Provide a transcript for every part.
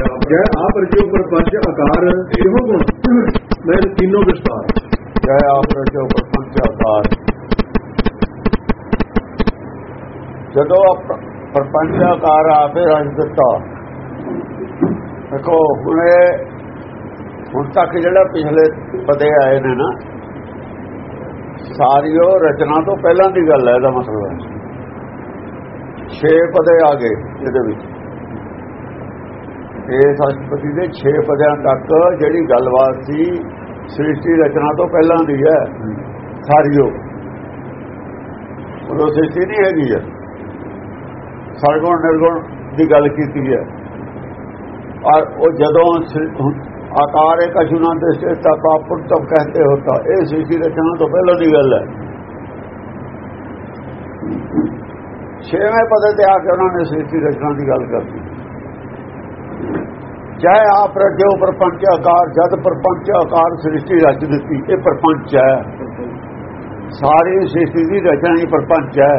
ਜੈ ਆਪ ਰਜਿਓ ਪਰਪੰਚ ਆਕਾਰ, ਇਹੋ ਗੁਣ। ਮੈਂ ਤਿੰਨੋਂ ਵਿਸਤਾਰ। ਜੈ ਆਪ ਰਜੋ ਪ੍ਰਪੰਚ ਆਕਾਰ। ਜਦੋਂ ਆਪ- ਪ੍ਰਪੰਚ ਆਕਾਰ ਆਪੇ ਰਚ ਦਿੱਤਾ। ਦੇਖੋ, ਹੁਣੇ ਹੁਣ ਤੱਕ ਜਿਹੜਾ ਪਿਛਲੇ ਪਦੇ ਆਏ ਨੇ ਨਾ, ਸਾਰੀ ਉਹ ਰਚਨਾ ਤੋਂ ਪਹਿਲਾਂ ਦੀ ਗੱਲ ਹੈ, ਇਹਦਾ ਮਤਲਬ ਹੈ। 6 ਪਦੇ ਆ ਗਏ ਇਹਦੇ ਵਿੱਚ। ਇਹ ਸਤਪਤੀ ਦੇ 6 ਪਦਿਆਂ ਤੱਕ ਜਿਹੜੀ ਗੱਲਬਾਤ ਸੀ, ਸ੍ਰਿਸ਼ਟੀ ਰਚਨਾ ਤੋਂ ਪਹਿਲਾਂ ਦੀ ਹੈ। ਸਾਰੀ ਉਹ। ਸ੍ਰਿਸ਼ਟੀ ਨਹੀਂ ਹੈਗੀ ਹੈ। ਸਰਗੁਣ ਨਿਰਗੁਣ ਦੀ ਗੱਲ ਕੀਤੀ ਹੈ। ਔਰ ਉਹ ਜਦੋਂ ਆਕਾਰ ਇੱਕ ਅਸ਼ੁਨਾ ਦੇ ਸੇ ਤਪ ਆਪੁਰ ਤਪ ਕਹਤੇ ਹੋਤਾ ਇਹ ਸ੍ਰਿਸ਼ਟੀ ਰਚਨਾ ਤੋਂ ਪਹਿਲਾਂ ਦੀ ਗੱਲ ਹੈ। ਛੇਵੇਂ ਪਦ ਤੇ ਆ ਕੇ ਉਹਨਾਂ ਨੇ ਸ੍ਰਿਸ਼ਟੀ ਰਚਨਾ ਦੀ ਗੱਲ ਕਰਤੀ। ਚਾਹੇ ਆਪ ਰਚਿਓ ਪ੍ਰਪੰਚ ਆਕਾਰ, ਜਦ ਪ੍ਰਪੰਚ ਆਕਾਰ ਸ੍ਰਿਸ਼ਟੀ ਰਚ ਦਿੱਤੀ, ਇਹ ਪ੍ਰਪੰਚ ਹੈ। ਸਾਰੀ ਸ੍ਰਿਸ਼ਟੀ ਦੀ ਰਚਨਾ ਹੀ ਪ੍ਰਪੰਚ ਹੈ।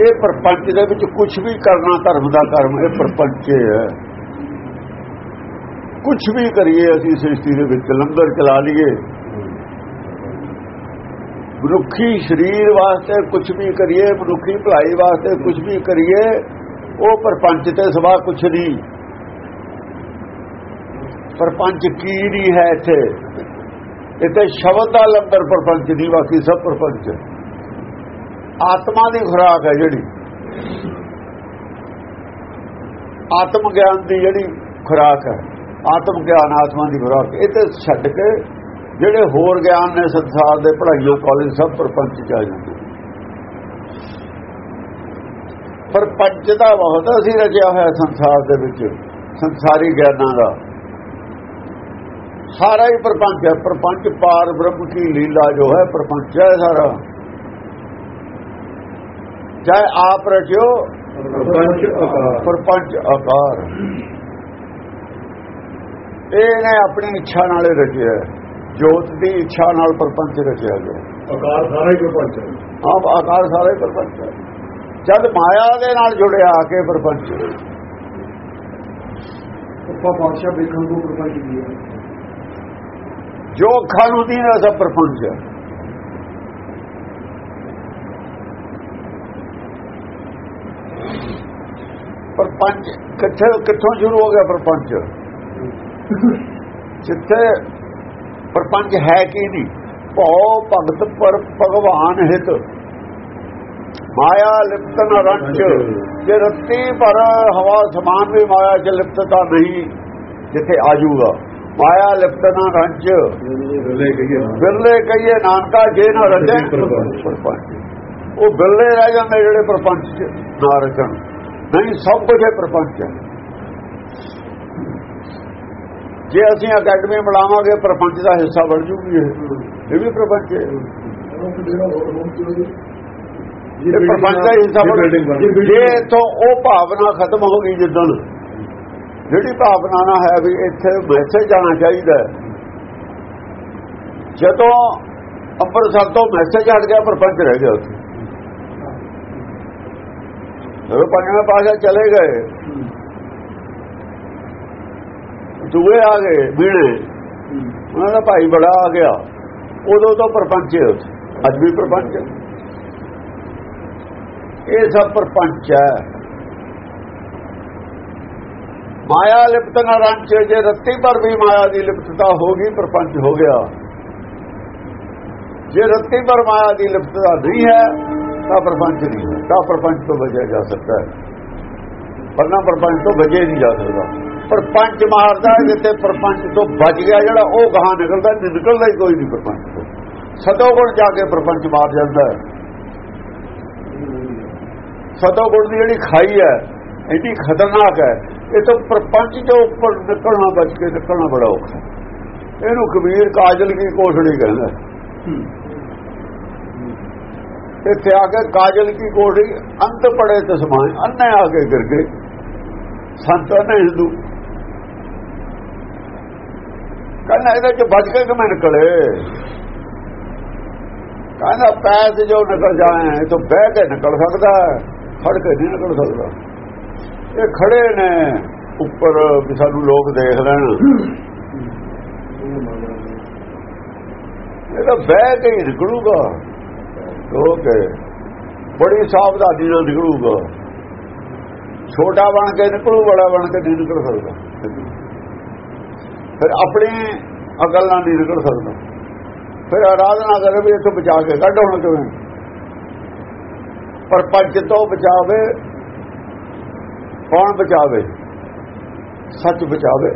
ਇਹ ਪ੍ਰਪੰਚ ਦੇ ਵਿੱਚ ਕੁਝ ਵੀ ਕਰਨਾ ਧਰਮ ਦਾ ਕਰਮ ਇਹ ਪ੍ਰਪੰਚ ਹੈ ਕੁਝ ਵੀ ਕਰੀਏ, ਅਸੀਂ ਸ੍ਰਿਸ਼ਟੀ ਦੇ ਵਿੱਚ ਲੰਗਰ ਚਲਾ ਲਈਏ। ਮਨੁੱਖੀ ਸਰੀਰ ਵਾਸਤੇ ਕੁਝ ਵੀ ਕਰੀਏ, ਮਨੁੱਖੀ ਭਲਾਈ ਵਾਸਤੇ ਕੁਝ ਵੀ ਕਰੀਏ, ਉਹ ਪਰਪੰਚ ਤੇ ਸਵਾ ਕੁਝ ਨਹੀਂ। ਪਰਪੰਚ ਕੀ ਨਹੀਂ ਹੈ ਇੱਥੇ? ਇੱਥੇ ਸ਼ਬਦ ਦਾ ਲੰਗਰ ਪਰਪੰਚ ਨਹੀਂ, ਬਾਕੀ ਸਭ ਪਰਪੰਚ ਆਤਮਾ ਦੀ ਖੁਰਾਕ ਹੈ ਜਿਹੜੀ। ਆਤਮ ਗਿਆਨ ਦੀ ਜਿਹੜੀ ਖੁਰਾਕ ਹੈ। ਆਤਮ ਗਿਆਨ ਆਤਮਾ ਦੀ ਖੁਰਾਕ। ਇਹ ਤੇ ਛੱਡ ਕੇ ਜਿਹੜੇ ਹੋਰ ਗਿਆਨ ਨੇ ਸੰਸਾਰ ਦੇ ਪੜ੍ਹਾਈਆਂ ਕਾਲਜ, ਸਭ ਪਰਪੰਚ ਚ ਆ ਜਾਂਦੇ। ਪਰ ਪੰਚ ਦਾ ਬਹੁਤ ਅਸੀਂ ਰਚਿਆ ਹੋਇਆ ਸੰਸਾਰ ਦੇ ਵਿੱਚ, ਸੰਸਾਰੀ ਗਿਆਨਾਂ ਦਾ। ਸਾਰਾ ਹੀ ਪਰਪੰਚ ਹੈ। ਪਰਪੰਚ ਪਾਰ ਬ੍ਰਹਮ ਕੀ ਲੀਲਾ ਜੋ ਹੈ ਪਰਪੰਚ ਹੈ ਸਾਰਾ। ਚਾਹੇ ਆਪ ਰਚਿਓ ਪਰਪੰਚ ਆਕਾਰ ਪਰਪੰਚ ਆਕਾਰ ਇਹਨੇ ਆਪਣੀ ਇੱਛਾ ਨਾਲ ਹੀ ਰਚਿਆ ਹੈ। ਜੋਤ ਦੀ ਇੱਛਾ ਨਾਲ ਪਰਪੰਚ ਰਚਿਆ ਗਿਆ ਆਕਾਰ ਸਾਰਾ ਹੀ ਪਰਪੰਚ ਹੈ। ਆਪ ਆਕਾਰ ਸਾਰੇ ਪਰਪੰਚ ਹੈ। ਜਦ ਮਾਇਆ ਦੇ ਨਾਲ ਜੁੜਿਆ ਆ ਕੇ ਪਰਪੰਚ। ਬਾਦਸ਼ਾਹ ਵੇਖਣ ਨੂੰ ਪਰਪੰਚ ਦੀ ਹੈ। ਜੋ ਅੱਖਾਂ ਨੂੰ ਦੀ ਸਭ ਪਰਪੰਚ ਹੈ ਪਰਪੰਚ ਕਿੱਥੇ ਕਿੱਥੋਂ ਸ਼ੁਰੂ ਹੋ ਗਿਆ ਪਰਪੰਚ ਜਿੱਥੇ ਪਰਪੰਚ ਹੈ ਕੀ ਨਹੀਂ ਭਉ ਭਗਤ ਪਰ ਭਗਵਾਨ ਹਿਤ ਮਾਇਆ ਲਿਪਤਨ ਰੰਚ ਜੇ ਰੱਤੀ ਪਰ ਹਵਾ ਸਮਾਨ ਵੀ ਮਾਇਆ ਚ ਲਿਪਤਤਾ ਨਹੀਂ ਜਿੱਥੇ ਆਜੂਗਾ ਮਾਇਆ ਲਿਪਤਨ ਰੰਚ ਬਿਰਲੇ ਕਹੀਏ ਨਾਨਕਾ ਜੇ ਨਾ ਪਰਪੰਚ। ਪਰਪੰਚ ਉਹ ਬਿਰਲੇ ਰਹਿ ਜਾਂਦੇ ਜਿਹੜੇ ਪਰਪੰਚ ਚ ਨਾ ਰਚਣ ਨਹੀਂ ਸਭ ਕੁਝ ਪਰਪੰਚ ਹੈ। ਜੇ ਅਸੀਂ ਅਕੈਡਮੀ ਬਣਾਵਾਂਗੇ ਪਰਪੰਚ ਦਾ ਹਿੱਸਾ ਬਣ ਜੂਗੀ ਇਹ। ਵੀ ਪ੍ਰਪੰਚ ਹੈ। ਇਹ ਪ੍ਰਪੰਚ ਦਾ ਹਿੱਸਾ ਬਣ ਜੇ ਤੋਂ ਉਹ ਭਾਵਨਾ ਖਤਮ ਹੋ ਗਈ ਜਿੱਦਣ ਜਿਹੜੀ ਭਾਵਨਾ ਨਾ ਹੈ ਵੀ ਇੱਥੇ ਮੈਸੇਜ ਜਾਣਾ ਚਾਹੀਦਾ ਜਦੋਂ ਅੰਮ੍ਰਿਤਸਰ ਤੋਂ ਮੈਸੇਜ ਹਟ ਗਿਆ, ਪਰਪੰਚ ਰਹਿ ਗਿਆ ਉੱਥੇ। ਜਦੋਂ ਪੰਜਵੇਂ ਪਾਸੇ ਚਲੇ ਗਏ, ਦੂਏ ਆ ਗਏ ਵੀਣੇ ਉਹਨਾਂ ਦਾ ਭਾਈ ਬੜਾ ਆ ਗਿਆ। ਉਦੋਂ ਤੋਂ ਪਰਪੰਚ ਅੱਜ ਵੀ ਪਰਪੰਚ ਇਹ ਸਭ ਪਰਪੰਚ ਹੈ। ਮਾਇਆ ਲਿਪਤ ਨਾ ਰੰਚ ਜੇ ਰੱਤੀ ਪਰ ਵੀ ਮਾਇਆ ਦੀ ਲਿਪਤਤਾ ਹੋ ਗਈ, ਪਰਪੰਚ ਹੋ ਗਿਆ। ਜੇ ਰੱਤੀ ਪਰ ਮਾਇਆ ਦੀ ਲਿਪਤਤਾ ਨਹੀਂ ਹੈ, ਤਾਂ ਪਰਪੰਚ ਨਹੀਂ ਹੈ। ਤਾਂ ਪਰਪੰਚ ਤੋਂ ਬਚਿਆ ਜਾ ਸਕਦਾ ਹੈ। ਪਰਨਾ ਪਰਪੰਚ ਤੋਂ ਬਚੇ ਨਹੀਂ ਜਾ ਸਕਦਾ। ਪਰਪੰਚ ਮਾਰਦਾ ਹੈ ਜਿੱਥੇ ਪਰਪੰਚ ਤੋਂ ਬਚ ਗਿਆ, ਜਿਹੜਾ ਉਹ ਗਾਹਾਂ ਨਿਕਲਦਾ ਨਿਕਲਦਾ ਹੀ ਕੋਈ ਨਹੀਂ ਪਰਪੰਚ ਤੋਂ। ਸਤੋ ਗੁਣ ਜਾ ਕੇ ਪਰਪੰਚ ਮਾਰ ਜਾਂਦਾ ਹੈ। ਸਤੋ ਗੁਣ ਦੀ ਜਿਹੜੀ ਖਾਈ ਹੈ ਇੰਨੀ ਖਤਰਨਾਕ ਹੈ। ਇਹ ਤਾਂ ਪ੍ਰਪੰਚ ਤੋਂ ਉੱਪਰ ਨਿਕਲਣਾ ਬਚ ਕੇ ਨਿਕਲਣਾ ਬੜਾ ਔਖਾ ਇਹਨੂੰ ਕਬੀਰ ਕਾਜਲ ਕੀ ਕੋਠੜੀ ਕਹਿੰਦਾ ਇੱਥੇ ਆ ਕੇ ਕਾਜਲ ਕੀ ਕੋਠੜੀ ਅੰਤ ਪੜੇ ਤੇ ਸਮਾਨ ਅੰਨੇ ਆ ਕੇ ਗਿਰ ਗਏ। ਸੰਤ ਨੇ ਹਿੰਦੂ। ਕਹਿੰਦਾ ਇਹਦੇ ਚ ਬਚ ਕੇ ਕਿਵੇਂ ਨਿਕਲੇ? ਕਹਿੰਦਾ ਪੈਸੇ ਜੋ ਨਿਕਲ ਜਾਏ, ਇਹ ਤਾਂ ਬਹਿ ਕੇ ਨਿਕਲ ਸਕਦਾ ਫੜ ਕੇ ਨਹੀਂ ਨਿਕਲ ਸਕਦਾ। ਇਹ ਖੜੇ ਨੇ ਉੱਪਰ ਵੀ ਸਾਨੂੰ ਲੋਕ ਦੇਖ ਲੈਣ। ਇਹ ਤਾਂ ਬਹਿ ਕੇ ਹੀ ਨਿਕਲੂਗਾ। ਲੋਕ ਬੜੀ ਸਾਵਧਾਨੀ ਨਾਲ ਨਿਕਲੂਗਾ। ਛੋਟਾ ਬਣ ਕੇ ਨਿਕਲੂ, ਬੜਾ ਬਣ ਕੇ ਨਹੀਂ ਨਿਕਲ ਸਕਦਾ। ਫਿਰ ਆਪਣੇ ਅਕਲ ਨਾਲ ਨਹੀਂ ਨਿਕਲ ਸਕਦਾ। ਫਿਰ ਆਰਾਧਨਾ ਕਰੇ ਵੀ ਇੱਥੋਂ ਬਚਾ ਕੇ ਕੱਢ ਹੁਣ ਕਿਵੇਂ? ਪਰ ਪੰਜ ਤੋਂ ਬਚਾਵੇ ਕੌਣ ਬਚਾਵੇ? ਸੱਚ ਬਚਾਵੇ।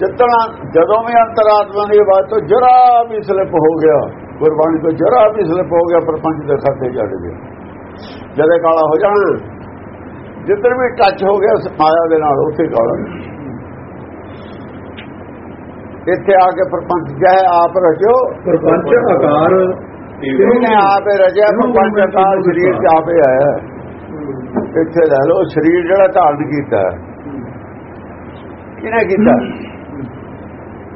ਜਿੱਤਣਾ ਜਦੋਂ ਵੀ ਅੰਤਰਾਤਮਾ ਦੀ ਆਵਾਜ਼ ਤੋਂ ਜਰਾ ਵੀ ਸਲਿਪ ਹੋ ਗਿਆ ਗੁਰਬਾਣੀ ਤੋਂ ਜਰਾ ਵੀ ਸਲਿਪ ਹੋ ਗਿਆ ਪਰਪੰਚ ਦੇ ਖਾਤੇ ਚੜ ਗਿਆ। ਜਦੇ ਕਾਲਾ ਹੋ ਜਾਣਾ ਜਿੱਧਰ ਵੀ ਟੱਚ ਹੋ ਗਿਆ ਮਾਇਆ ਦੇ ਨਾਲ ਉੱਥੇ ਕਾਲਾ। ਇੱਥੇ ਆ ਕੇ ਪਰਪੰਚ ਜਾਏ ਆਪ ਰਚਿਓ। ਪਰਪੰਚ ਆਕਾਰ ਇਹਨੇ ਆਪੇ ਰਜਿਆ ਪਰਪੰਚ ਆਕਾਰ ਸਰੀਰ ਚ ਆਪੇ ਆਇਆ। ਇੱਥੇ ਲੈ ਲਓ, ਸਰੀਰ ਜਿਹੜਾ ਧਾਰਨ ਕੀਤਾ। ਕਿਹਨੇ ਕੀਤਾ?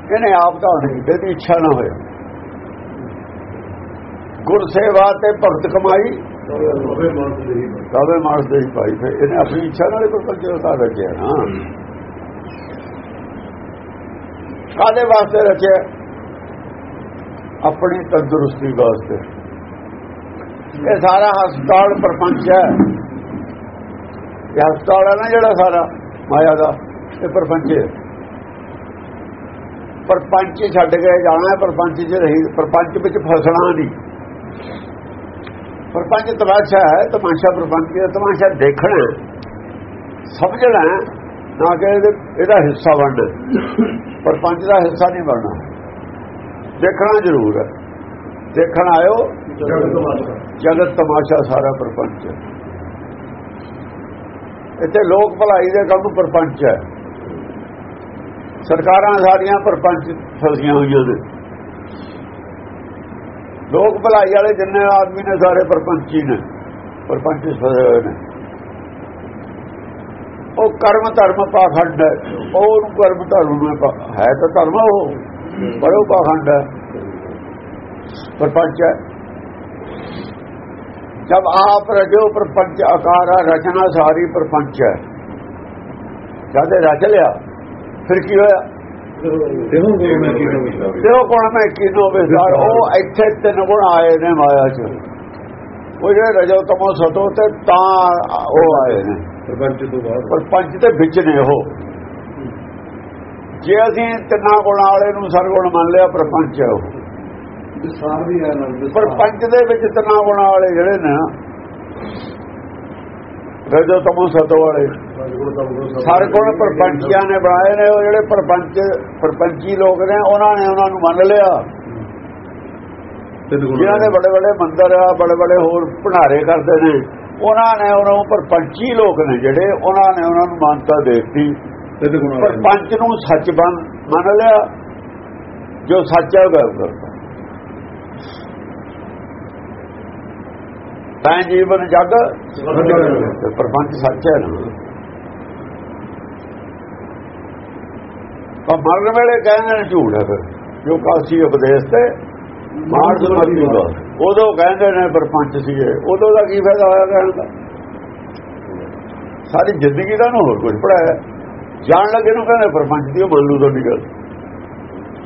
ਕਿਹਨੇ ਆਪ ਧਾਰਨ ਕੀਤਾ? ਦੀ ਇੱਛਾ ਨਾ ਹੋਇਆ ਗੁਰ ਸੇਵਾ ਤੇ ਭਗਤ ਕਮਾਈ। ਕਾਵੇ ਮਾਰਸ ਦੇ ਭਾਈ ਫਿਰ ਇਹਨੇ ਆਪਣੀ ਇੱਛਾ ਨਾਲ ਪਰਪੰਚ ਦਾ ਰਚਿਆ ਨਾ। ਕਾਦੇ ਵਾਸਤੇ ਰਚਿਆ? ਆਪਣੀ ਤੰਦਰੁਸਤੀ ਵਾਸਤੇ। ਇਹ ਸਾਰਾ ਹਸਪਤਾਲ, ਪਰਪੰਚ ਹੈ। ਇਹ ਹਸਪਤਾਲ ਹੈ ਨਾ ਜਿਹੜਾ ਸਾਰਾ ਮਾਇਆ ਦਾ ਇਹ ਪਰਪੰਚ ਹੈ। ਪਰਪੰਚ ਛੱਡ ਕੇ ਜਾਣਾ ਪਰਪੰਚ 'ਚ ਰਹੀ ਪਰਪੰਚ ਵਿੱਚ ਫਸਣਾ ਨਹੀਂ। ਪਰਪੰਚ ਤਮਾਸ਼ਾ ਹੈ ਤਮਾਸ਼ਾ ਪਰਪੰਚ ਦਾ ਤਮਾਸ਼ਾ ਦੇਖਣਾ ਸਮਝਣਾ ਨਾ ਕਿ ਇਹਦਾ ਹਿੱਸਾ ਬਣਨਾ ਪਰਪੰਚ ਦਾ ਹਿੱਸਾ ਨਹੀਂ ਬਣਨਾ। ਦੇਖਣਾ ਜ਼ਰੂਰ ਹੈ। ਦੇਖਣ ਆਇਓ। ਜਗਤ ਤਮਾਸ਼ਾ ਸਾਰਾ ਪਰਪੰਚ ਹੈ। ਇੱਥੇ ਲੋਕ ਭਲਾਈ ਦੇ ਕੰਮ ਪਰਪੰਚ ਹੈ। ਸਰਕਾਰਾਂ ਸਾਰੀਆਂ ਪਰਪੰਚ ਫਸੀਆਂ ਹੋਈਆਂ ਨੇ। ਲੋਕ ਭਲਾਈ ਵਾਲੇ ਜਿੰਨੇ ਆਦਮੀ ਨੇ, ਸਾਰੇ ਪਰਪੰਚੀ ਨੇ। ਪਰਪੰਚ ਫਸੇ ਹੋਏ ਨੇ। ਉਹ ਕਰਮ ਧਰਮ ਪਾਖੰਡ ਹੈ। ਉਹ ਕਰਮ ਧਰਮ ਹੈ ਤਾਂ ਧਰਮ ਉਹ, ਪਰ ਉਹ ਪਾਖੰਡ ਹੈ। ਪਰਪੰਚ ਹੈ। ਜਦ ਆਪ ਰਜੋ ਪਰਪੰਚ ਆਕਾਰਾ ਰਚਨਾ ਸਾਰੀ ਪਰਪੰਚ ਹੈ। ਜਦ ਰਚ ਲਿਆ ਫਿਰ ਕੀ ਹੋਇਆ? ਕਹਾਂ ਦੇਖੋ ਕੋਣ ਮੈਂ ਕਿਨੋ ਵਿਸਾਰ ਉਹ ਇੱਥੇ ਤਿੰਨ ਗੁਣ ਆਏ ਨੇ ਮਾਇਆ ਚ। ਉਹ ਜਿਹੜੇ ਰਜੋ ਤਮੋ ਸਤੋ ਤੇ ਤਾਂ ਉਹ ਆਏ ਨੇ। ਪਰਪੰਚ ਤੋਂ ਬਾਅਦ। ਦੇ ਵਿੱਚ ਨੇ ਉਹ। ਜੇ ਅਸੀਂ ਤਿੰਨਾਂ ਗੁਣਾਂ ਵਾਲੇ ਨੂੰ ਸਰਗੁਣ ਮੰਨ ਲਿਆ ਪ੍ਰਪੰਚ ਹੈ ਉਹ। ਵਿਸਾਰ ਵੀ ਹੈ ਨਾਲ ਪਰ ਪੰਜ ਦੇ ਵਿੱਚ ਤਿੰਨਾਂ ਗੁਣਾਂ ਵਾਲੇ ਜਿਹੜੇ ਨੇ ਰਜੋ ਤਮੋ ਸਤੋ ਵਾਲੇ। ਸਰਗੁਣ ਪ੍ਰਪੰਚੀਆਂ ਨੇ ਬਣਾਏ ਨੇ ਉਹ ਜਿਹੜੇ ਪ੍ਰਪੰਚ ਪ੍ਰਪੰਚੀ ਲੋਕ ਨੇ ਉਹਨਾਂ ਨੇ ਉਹਨਾਂ ਨੂੰ ਮੰਨ ਲਿਆ। ਜਿਨ੍ਹਾਂ ਦੇ ਬੜੇ ਬੜੇ ਮੰਦਰ ਆ ਬੜੇ ਬੜੇ ਹੋਰ ਭੰਡਾਰੇ ਕਰਦੇ ਨੇ ਉਹਨਾਂ ਨੇ ਉਹਨਾਂ ਉੱਪਰ ਪੰਚੀ ਲੋਕ ਨੇ ਜਿਹੜੇ ਉਹਨਾਂ ਨੇ ਉਹਨਾਂ ਨੂੰ ਮਾਨਤਾ ਦੇਤੀ। ਪਰ ਪੰਚ ਨੂੰ। ਸੱਚ ਮੰਨ ਲਿਆ ਜੋ ਸੱਚ ਹੈ ਉਹ ਗੱਲ ਕਰਦਾ। ਤਾਂ ਜੀਵਨ ਜਗ ਪ੍ਰਪੰਚ ਸੱਚ ਹੈ ਨਾ। ਪਰ ਮਰਨ ਵੇਲੇ ਕਹਿੰਦੇ ਨੇ ਝੂਠ ਹੈ ਫਿਰ। ਜੋ ਕਾਸੀ ਉਪਦੇਸ਼ ਤੇ ਮਾਰ ਜਮਤੀ ਦਾ ਉਦੋਂ ਕਹਿੰਦੇ ਨੇ ਪਰਪੰਚ ਸੀਗੇ। ਉਦੋਂ ਦਾ ਕੀ ਫਾਇਦਾ ਹੋਇਆ ਕਹਿਣ ਦਾ? ਸਾਰੀ ਜ਼ਿੰਦਗੀ ਦਾ ਨੂੰ ਹੋਰ ਕੁਝ ਪੜਾਇਆ ਜਾਣ ਲੱਗੇ ਨੂੰ ਕਹਿੰਦੇ ਪਰਪੰਚ ਦੀ ਉਹ ਮੰਨ ਲੂ ਤੁਹਾਡੀ ਗੱਲ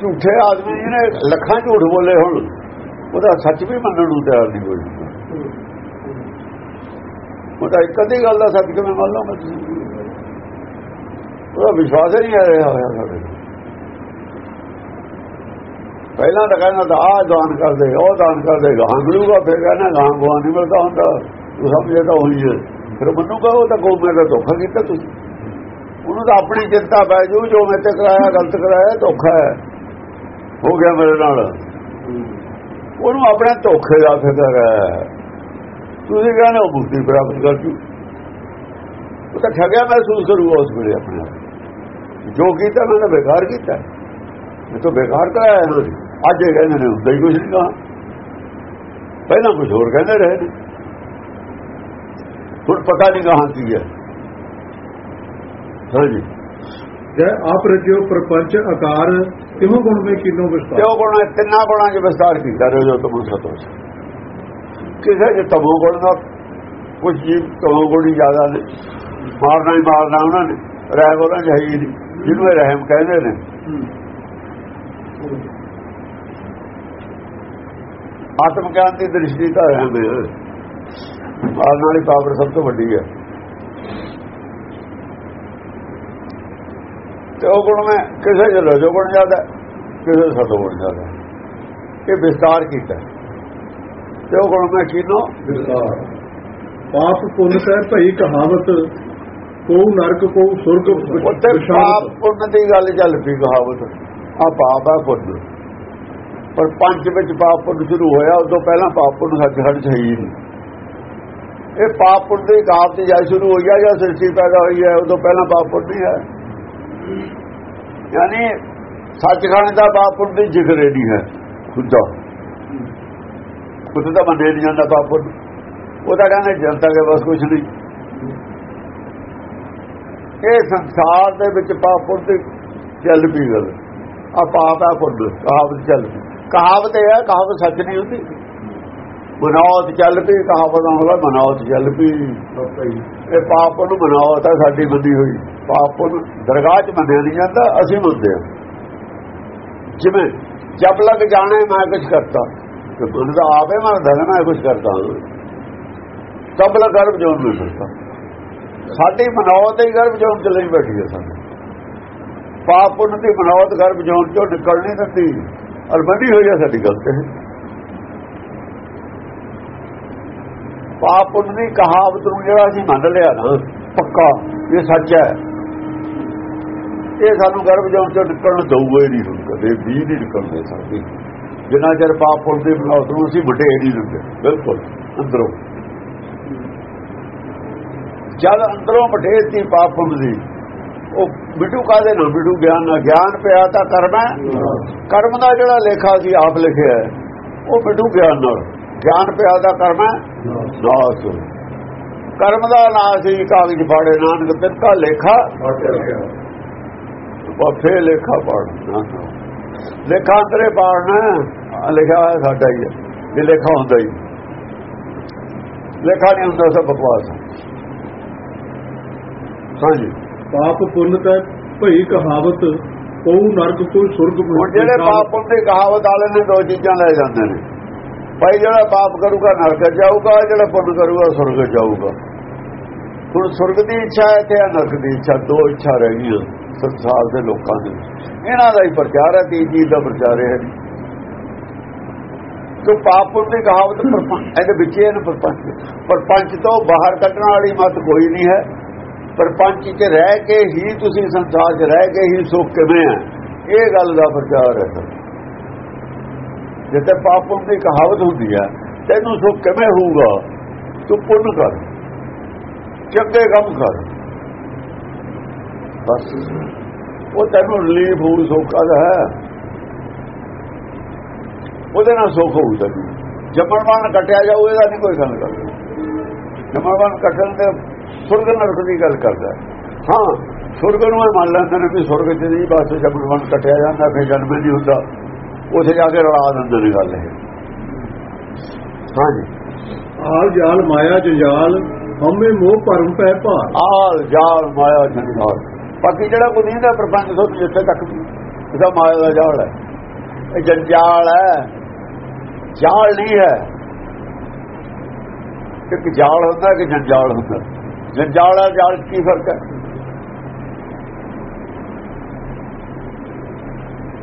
ਝੂਠੇ ਆਦਮੀ ਜਿਹਨੇ ਲੱਖਾਂ ਝੂਠ ਬੋਲੇ ਹੁਣ ਉਹਦਾ ਸੱਚ ਵੀ ਮੰਨਣ ਨੂੰ ਤਿਆਰ ਨਹੀਂ ਕੋਈ। ਉਹਦਾ ਇੱਕ ਅੱਧੀ ਗੱਲ ਦਾ ਸੱਚ ਕਿਵੇਂ ਮੰਨ ਤੁਸੀਂ ਉਹਦਾ ਵਿਸ਼ਵਾਸ ਹੀ ਨਹੀਂ ਆ ਰਿਹਾ ਹੋਇਆ ਸਾਡੇ ਪਹਿਲਾਂ ਤਾਂ ਕਹਿੰਦਾ ਤਾਂ ਆਹ ਦਾਨ ਕਰਦੇ ਉਹ ਦਾਨ ਕਰਦੇ ਗਾਂ ਮਿਲੂਗਾ ਫਿਰ ਕਹਿੰਦਾ ਗਾਂ ਗਵਾਂ ਨਹੀਂ ਮਿਲਦਾ ਹੁੰਦਾ। ਤੂੰ ਸਮਝੇ ਤਾਂ ਹੋਈ ਹੈ। ਫਿਰ ਮੰਨੂਗਾ ਉਹ ਤਾਂ ਕੋਈ ਮੇਰਾ ਧੋਖਾ ਕੀਤਾ ਤੁਸੀਂ ਉਹਨੂੰ ਤਾਂ ਆਪਣੀ ਚਿੰਤਾ ਪੈ ਜੂ ਜੋ ਮੈਂ ਤੇ ਕਰਾਇਆ ਗਲਤ ਕਰਾਇਆ ਧੋਖਾ ਹੈ। ਹੋ ਗਿਆ ਮੇਰੇ ਨਾਲ। ਉਹਨੂੰ ਆਪਣੇ ਧੋਖੇ ਦਾ ਫਿਕਰ ਹੈ। ਤੁਸੀਂ ਕਹਿੰਦੇ ਉਹ ਮੁਕਤੀ ਪ੍ਰਾਪਤ ਕਰ ਜੂ। ਉਹ ਤਾਂ ਠਗਿਆ ਮਹਿਸੂਸ ਕਰੂਗਾ ਉਸ ਵੇਲੇ ਆਪਣੇ ਆਪ। ਜੋ ਕੀਤਾ ਮੈਂ ਬੇਕਾਰ ਕੀਤਾ। ਮੈਂ ਤਾਂ ਬੇਕਾਰ ਕਰਾਇਆ ਇਹਨਾਂ ਨੇ। ਅੱਜ ਇਹ ਕਹਿੰਦੇ ਨੇ ਹੁੰਦਾ ਹੀ ਕੁਝ ਨਹੀਂ ਕਹਾ। ਪਹਿਲਾਂ ਕੁਝ ਹੋਰ ਕਹਿੰਦੇ ਰਹੇ ਨੇ। ਹੁਣ ਪਤਾ ਨਹੀਂ ਕਹਾਂ ਕੀ ਹੈ। ਹਾਂਜੀ। ਜੈ ਆਪ ਰਜਿਓ ਪ੍ਰਪੰਚ ਆਕਾਰ ਕਿਉਂ ਗੁਣ ਮੈਂ ਕਿਨੋ ਵਿਸਤਾਰ? ਤੇ ਉਹ ਗੁਣਾ ਤਿੰਨਾਂ ਗੁਣਾਂ 'ਚ ਵਿਸਤਾਰ ਕੀਤਾ ਰਹੇ ਜੋ ਤਮੋ ਸਤੋ। ਕਿਸੇ ਜੇ ਤਮੋ ਗੁਣ ਦਾ ਕੁਝ ਜੀਵ ਤਮੋ ਹੀ ਜ਼ਿਆਦਾ ਨੇ। ਮਾਰਨਾ ਹੀ ਮਾਰਨਾ ਉਹਨਾਂ ਨੇ। ਰਹਿਮ ਉਹਨਾਂ ਚ ਹੈ ਨਹੀਂ। ਜਿਹਨੂੰ ਇਹ ਰਹਿਮ ਕਹਿੰਦੇ ਨੇ। ਆਤਮ ਗਿਆਨ ਦੀ ਦ੍ਰਿਸ਼ਟੀ ਤਾਂ ਰਹਿਮ ਹੈ। ਮਾਰਨ ਵਾਲੀ ਪਾਵਰ ਸਭ ਤੋਂ ਵੱਡੀ ਹੈ। ਤੇ ਉਹ ਗੁਣ ਮੈਂ ਕਿਸੇ ਚ ਰਜੋ ਗੁਣ ਜ਼ਿਆਦਾ, ਕਿਸੇ ਸਤੋ ਗੁਣ ਜ਼ਿਆਦਾ। ਇਹ ਵਿਸਤਾਰ ਕੀਤਾ। ਤੇ ਉਹ ਗੁਣ ਮੈਂ ਕਿਨੋ ਪਾਪ ਪੁੰਨ ਸਹਿ ਭਈ ਕਹਾਵਤ ਕੋ ਨਰਕ ਕੋ ਸੁਰਗ ਉੱਤੇ ਪਾਪ ਪੁੰਨ ਦੀ ਗੱਲ ਚੱਲ ਪਈ ਕਹਾਵਤ। ਆ ਪਾਪ ਆ ਪੁੰਨ। ਪਰ ਪੰਜ ਵਿੱਚ ਪਾਪ ਪੁੰਨ ਸ਼ੁਰੂ ਹੋਇਆ ਉਦੋਂ ਪਹਿਲਾਂ ਪਾਪ ਪੁੰਨ ਸੱਚ ਹਟ ਸਹੀ ਨਹੀਂ। ਇਹ ਪਾਪ ਪੁੰਨ ਦੀ ਕਹਾਵਤ ਜਾਂ ਸ਼ੁਰੂ ਹੋਈ ਹੈ ਜਾਂ ਸ੍ਰਿਸ਼ਟੀ ਪੈਦਾ ਹੋਈ ਹੈ ਉਦੋਂ ਪਹਿਲਾਂ ਪਾਪ ਪੁੰਨ ਨਹੀਂ ਹੈ। ਯਾਨੀ ਸੱਚਖੰਡ ਦਾ ਪਾਪ ਪੁੰਨ ਦੀ ਜ਼ਿਕਰ ਨਹੀਂ ਹੈ ਖੁਦਾ ਖੁਦ ਤਾਂ ਬੰਦੇ ਨਹੀਂ ਜਾਂਦਾ ਪਾਪ ਪੁੰਨ ਉਹ ਤਾਂ ਕਹਿੰਦੇ ਜਨਤਾ ਕੇ ਬਸ ਕੁਝ ਨਹੀਂ। ਇਹ ਸੰਸਾਰ ਦੇ ਵਿੱਚ ਪਾਪੁਰ ਪੁੰਨ ਦੀ ਚੱਲ ਪਈ ਗੱਲ। ਆ ਪਾਪ ਆ ਪੁੰਨ, ਕਹਾਵਤ ਚੱਲ ਪਈ। ਕਹਾਵਤ ਇਹ ਹੈ ਕਹਾਵਤ ਸੱਚ ਨਹੀਂ ਹੁੰਦੀ। ਮਨੌਤ ਚੱਲ ਪਈ, ਕਹਾਵਤ ਦਾ ਮਤਲਬ ਚੱਲ ਪਈ। ਇਹ ਪਾਪ ਨੂੰ ਮਨੌਤ ਹੈ ਸਾਡੀ ਬੰਦੀ ਹੋਈ। ਪਾਪ ਨੂੰ ਦਰਗਾਹ 'ਚ ਮੰਨਿਆ ਨਹੀਂ ਜਾਂਦਾ, ਅਸੀਂ ਮੰਨਦੇ ਹਾਂ। ਜਿਵੇਂ ਜਬ ਲਗ ਜਾਣੇ, ਮੈਂ ਕੁਝ ਕਰਤਾ। ਤੇ ਬੰਦਾ ਆਪੇ ਮੰਨਦਾ ਨਾ ਮੈਂ ਕੁਝ ਕਰਦਾ ਸਭ ਲੱਗ ਗਰਭ ਜੋਨ ਨੂੰ ਕਰਤਾ ਸਾਡੀ ਮਨੌਤ ਹੀ ਗਰਭ ਜੋਨ ਚ ਲਈ ਬੈਠੀ ਹੈ ਸਾਨੂੰ ਪਾਪ ਪੁੰਨ ਦੀ ਮਨੌਤ ਗਰਭ ਜੋਨ ਚੋਂ ਨਿਕਲ ਨਹੀਂ ਦਿੰਦੀ ਔਰ ਬੰਦੀ ਹੋਈ ਹੈ ਸਾਡੀ ਗਲਤ ਹੈ ਪਾਪ ਪੁੰਨ ਦੀ ਕਹਾਵਤ ਨੂੰ ਜਿਹੜਾ ਅਸੀਂ ਮੰਨ ਲਿਆ ਨਾ, ਪੱਕਾ, ਇਹ ਸੱਚ ਹੈ। ਇਹ ਸਾਨੂੰ ਗਰਭ ਜੋਨ ਚੋਂ ਨਿਕਲਣ ਦਊਗਾ ਹੀ ਨਹੀਂ ਹੁਣ ਕਦੇ, ਵੀ ਨਹੀਂ ਨਿਕਲਦੇ ਸਾਡੀ ਜਿੰਨਾ ਚਿਰ ਪਾਪ ਪੁੰਨ ਦੀ ਮਨੌਤ ਨੂੰ ਅਸੀਂ ਵਟੇ ਨਹੀਂ ਦਿੰਦੇ ਬਿਲਕੁਲ ਅੰਦਰੋਂ। ਜਦ ਅੰਦਰੋਂ ਮਠੇਤੀ ਪਾਪ ਪੁੰਨ ਦੀ ਉਹ ਮਿਟੂ ਕਾਦੇ ਨਾ ਮਿਟੂ ਗਿਆਨ ਨਾ ਗਿਆਨ ਪਿਆ ਤਾਂ ਕਰਮ ਹੈ। ਕਰਮ ਦਾ ਜਿਹੜਾ ਲੇਖਾ ਸੀ ਆਪ ਲਿਖਿਆ ਉਹ ਮਿਟੂ ਗਿਆਨ ਨਾਲ। ਗਿਆਨ ਪਿਆ ਦਾ ਕਰਮ ਹੈ। ਨਾਸ। ਕਰਮ ਦਾ ਨਾਸ ਹੀ ਕਾਗਜ਼ ਫਾੜੇ ਨਾਨਕ ਤਿਨਕਾ ਲੇਖਾ। ਫੇ ਲੇਖਾ ਪੜਨਾ ਲੇਖਾ ਅੰਦਰੇ ਪੜਨਾ ਲਿਖਿਆ ਹੋਇਆ ਸਾਡਾ ਹੀ ਹੈ ਇਹ ਲੇਖਾ ਹੁੰਦਾ ਹੀ। ਲੇਖਾ ਨਹੀਂ ਹੁੰਦਾ ਸਭ ਬਕਵਾਸ ਹਾਂਜੀ। ਪਾਪ ਪੁੰਨ ਤੈ ਭਈ ਕਹਾਵਤ ਕੋ ਨਰਕ ਕੋ ਸੁਰਗ ਹੁਣ ਜਿਹੜੇ ਪਾਪ ਪੁੰਨ ਕਹਾਵਤ ਵਾਲੇ ਨੇ ਦੋ ਚੀਜ਼ਾਂ ਲੈ ਜਾਂਦੇ ਨੇ। ਭਾਈ ਜਿਹੜਾ ਪਾਪ ਕਰੂਗਾ ਨਰਕ ਜਾਊਗਾ ਜਿਹੜਾ ਪੁੰਨ ਕਰੂਗਾ ਸੁਰਗ ਜਾਊਗਾ। ਹੁਣ ਸੁਰਗ ਦੀ ਇੱਛਾ ਹੈ ਤੇ ਨਰਕ ਦੀ ਇੱਛਾ ਦੋ ਇੱਛਾ ਰਹਿ ਗਈਆਂ। ਸੰਸਾਰ ਦੇ ਲੋਕਾਂ ਦੀ। ਇਹਨਾਂ ਦਾ ਹੀ ਪ੍ਰਚਾਰ ਹੈ ਤੀ ਜੀ ਦਾ ਪ੍ਰਚਾਰ ਹੈ। ਕਿ ਪਾਪ ਪੁੰਨ ਦੀ ਕਹਾਵਤ ਇਹਦੇ ਵਿੱਚ ਇਹਨੂੰ ਪਰਪੰਚ। ਪਰਪੰਚ ਤੋਂ ਬਾਹਰ ਕੱਢਣ ਵਾਲੀ ਮਤ ਕੋਈ ਨਹੀਂ ਹੈ। ਪਰਪੰਚ 'ਚ ਰਹਿ ਕੇ ਹੀ ਤੁਸੀਂ ਸੰਸਾਰ 'ਚ ਰਹਿ ਕੇ ਹੀ ਸੁੱਖ ਕਿਵੇਂ ਹੈ? ਇਹ ਗੱਲ ਦਾ ਪ੍ਰਚਾਰ ਹੈ ਜਿੱਤੇ ਪਾਪ ਪੁੰਨ ਦੀ ਕਹਾਵਤ ਹੁੰਦੀ ਹੈ, ਤੈਨੂੰ ਸੁੱਖ ਕਿਵੇਂ ਹੋਊਗਾ? ਤੂੰ ਪੁੰਨ ਕਰ। ਚੰਗੇ ਕੰਮ ਕਰ। ਬਸ। ਉਹ ਤੈਨੂੰ ਰਿਲੀਫ ਹੋਊ ਸੁੱਖਾ ਦਾ ਹੈ। ਉਹਦੇ ਨਾਲ ਸੁੱਖ ਹੋਊ ਤੈਨੂੰ। ਜੰਮਣ ਕੱਟਿਆ ਜਾਊ ਇਹਦਾ ਨਹੀਂ ਕੋਈ ਗੱਲ ਕਰ ਜੰਮਣ ਕੱਟਣ ਦੇ ਸੁਰਗ ਨਰਕ ਦੀ ਗੱਲ ਕਰਦਾ। ਹਾਂ ਸੁਰਗ ਨੂੰ ਇਹ ਮੰਨ ਲੈਂਦੇ ਨੇ ਵੀ ਸੁਰਗ ਚ ਨਹੀਂ ਬਸ ਜੰਮਣ ਕੱਟਿਆ ਜਾਂਦਾ ਫਿਰ ਜਨਮ ਨਹੀਂ ਹੁੰਦਾ। ਉਥੇ ਜਾ ਕੇ ਰਲਾ ਦਿੰਦੇ ਨੇ ਗੱਲ ਇਹ। ਹਾਂਜੀ। ਆਲ ਜਾਲ ਮਾਇਆ ਜੰਜਾਲ ਹਮੇ ਮੋਹ ਭਰਮ ਪੈ ਭਾਰ। ਆਲ ਜਾਲ ਮਾਇਆ ਜੰਜਾਲ। ਬਾਕੀ ਜਿਹੜਾ ਕੋਈ ਨਹੀਂ ਦਾ ਪ੍ਰਪੰਚ ਸੋਚ ਜਿੱਥੇ ਤੱਕ ਵੀ। ਇਹਦਾ ਮਾਇਆ ਦਾ ਜਾਲ ਹੈ। ਇਹ ਜੰਜਾਲ ਹੈ। ਜਾਲ ਨਹੀਂ ਹੈ। ਕਿ ਜਾਲ ਹੁੰਦਾ ਕਿ ਜੰਜਾਲ ਹੁੰਦਾ। ਜੰਜਾਲ ਹੈ ਜਾਲ ਕੀ ਫ਼ਰਕ ਹੈ?